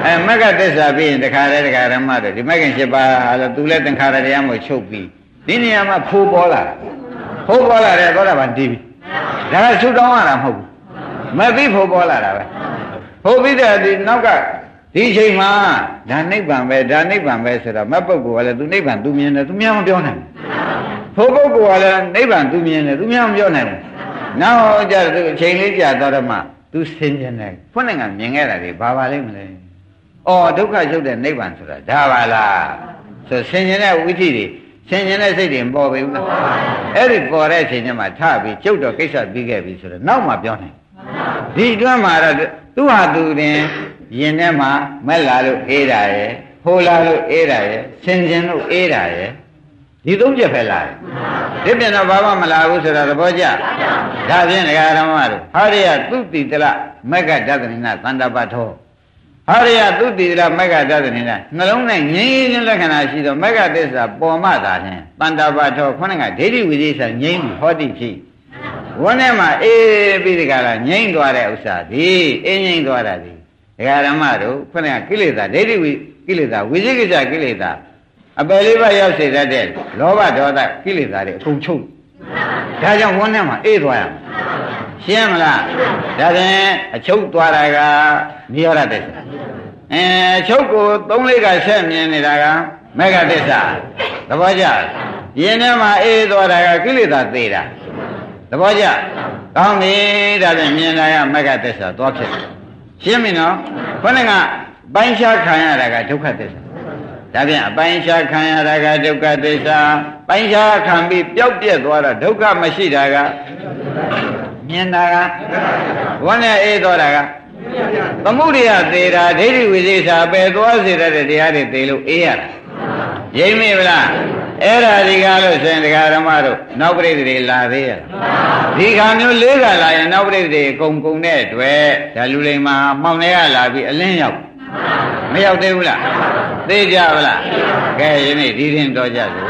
အဲမဂ္ဂသစ္စာပြီးရင်တခါတည်းတခါဓမ္မတို့ဒီမဂ္ဂင်၈ပါးဟာလို့သူလည်းသင်္ခါရတရားမို့ချုပ်ပြီးဒီနေရာမှာဖိုးပေါ်လာတာဖိုးပေါ်လာတယ်သောတာပန်တီးပြီ ဒါကဆုတောင်းရတာမဟုတ်ဘူးမသိဖို့ပေါ်လာတာပဲဖို့ပြီးတဲ့ဒီနောက်ကဒီအချိန်မှာဒါနိဗ္ဗာန်ပဲဒါနိဗ္ဗာန်ပဲဆိုတော့မပုဂ္ဂိုလ်ကလည်းသူနိဗ္ဗာန်သူမြင်တယ်သူများမပြောနိုင်ဘူးဖို့ပုဂ္ဂိုလ်ကလည်းနိဗ္ဗာန်သူမြင်တယ်သူများမပြောနိုင်ဘူးနောက်ကြသူအချိန်လေးကြာတော့မှသူဆင်ခြင်တယ်ဖွင့်နိုင်ငံမြင်ခဲ့တာတွေဘာပါလိမ့်မလဲအော်ဒုက္ခချုပ်တဲ့နိဗ္ဗာန်ဆိုတာဒါပါလားဆိုဆင်ခြင်တဲ့ဝိသိတွေ ဆင်ခြင်တဲ့စိတ်တွေပေါ်ပြီဘူးလားအဲ့ဒီပေါ်တဲ့အချိန်ကျမှထပြီးကျုပ်တော့ကိစ္စပြီးခဲ့ပြီဆိုတော့နောက်မှပြောနိုင်ဒီအတွင်းမှာတော့သူ့ဟာသူတင်ရင်ထဲမှာမက်လာလို့အေးတာရယ်ဟိုလာလို့အေးတာရယ်ဆင်ခြင်လို့အေးတာရယ်ဒီသုံးချက်ပဲလာတယ်ဒီပြန်တော့ဘာမှမလာဘူးဆိုတာသဘောကျဒါဖြင့်ဒကာရမတို့ဟာရိယသူတိတလမက္ကဒသနိနာသန္တာပထော ဟာရိယသူတိတလမက္ကဒသနိနာနှလုံးနဲ့ငြိမ်းခြင်းလက္ခဏာရှိသောမက္ကသစ္စာပေါ်မှသာဖြင့်သန္တာပထောခုနကဒိဋ္ဌိဝိသေသငြိမ်းဟောတိဖြစ်ဝန်းထဲမှာအေးပြီးဒီကလာငြိမ်းသွားတဲ့ဥစ္စာဒီအေးငြိမ်းသွားတာဒီဒကာရမတို့ခုနကကိလေသာဒိဋ္ဌိဝိကိလေသာဝိသိကိစ္စကိလေသာအပယ်လေးပါးရောက်စေတတ်တဲ့လောဘဒေါသကိလေသာတွေအကုန်ချုပ်ဒါကြောင့်ဝန်းထဲမှာအေးသွားရမယ် ရှင်းမလားဒါဖြင့်အချုပ်သွားတာကနိရောဓသစ္စာအဲအချုပ်ကိုသုံးလေးကဆက်မြင်နေတာကမေဃသစ္စာသဘောကျယင်းထဲမှာအေးသွားတာကကိလေသာသေးတာသဘောကျကောင်းပြီဒါဖြင့်မြင်လာရမေဃသစ္စာသွားဖြစ်ရှင်းပြီနော်ခေါင်းကပိုင်းခြားခံရတာကဒုက္ခသစ္စာဒါဖြင့်အပိုင်းခြားခံရတာကဒုက္ခသစ္စာပိုင်းခြားခံပြီးပျောက်ပြက်သွားတော့ဒုက္ခမရှိတာက မြင်တာကဝန်းနဲ့အေးသွားတာကသမုဒိယသေးတာဒိဋ္ဌိဝိသေစာပယ်သွားစေတဲ့တရားတွေသေလို့အေးရတာရိမ့်မိဗလားအဲ့ဒါဒီကားလို့ဆိုရင်ဒကာဓမ္မတို့နောက်ပြိတ္တိလာသေးရဒီခါမျိုးလေးကလာရင်နောက်ပြိတ္တိကုံကုံတဲ့အတွက်ဒါလူလိမ္မာမှောင်တွေကလာပြီးအလင်းရောက်မရောက်သေးဘူးလားသိကြပါလားကဲယနေ့ဒီရင်တော်ကြစို့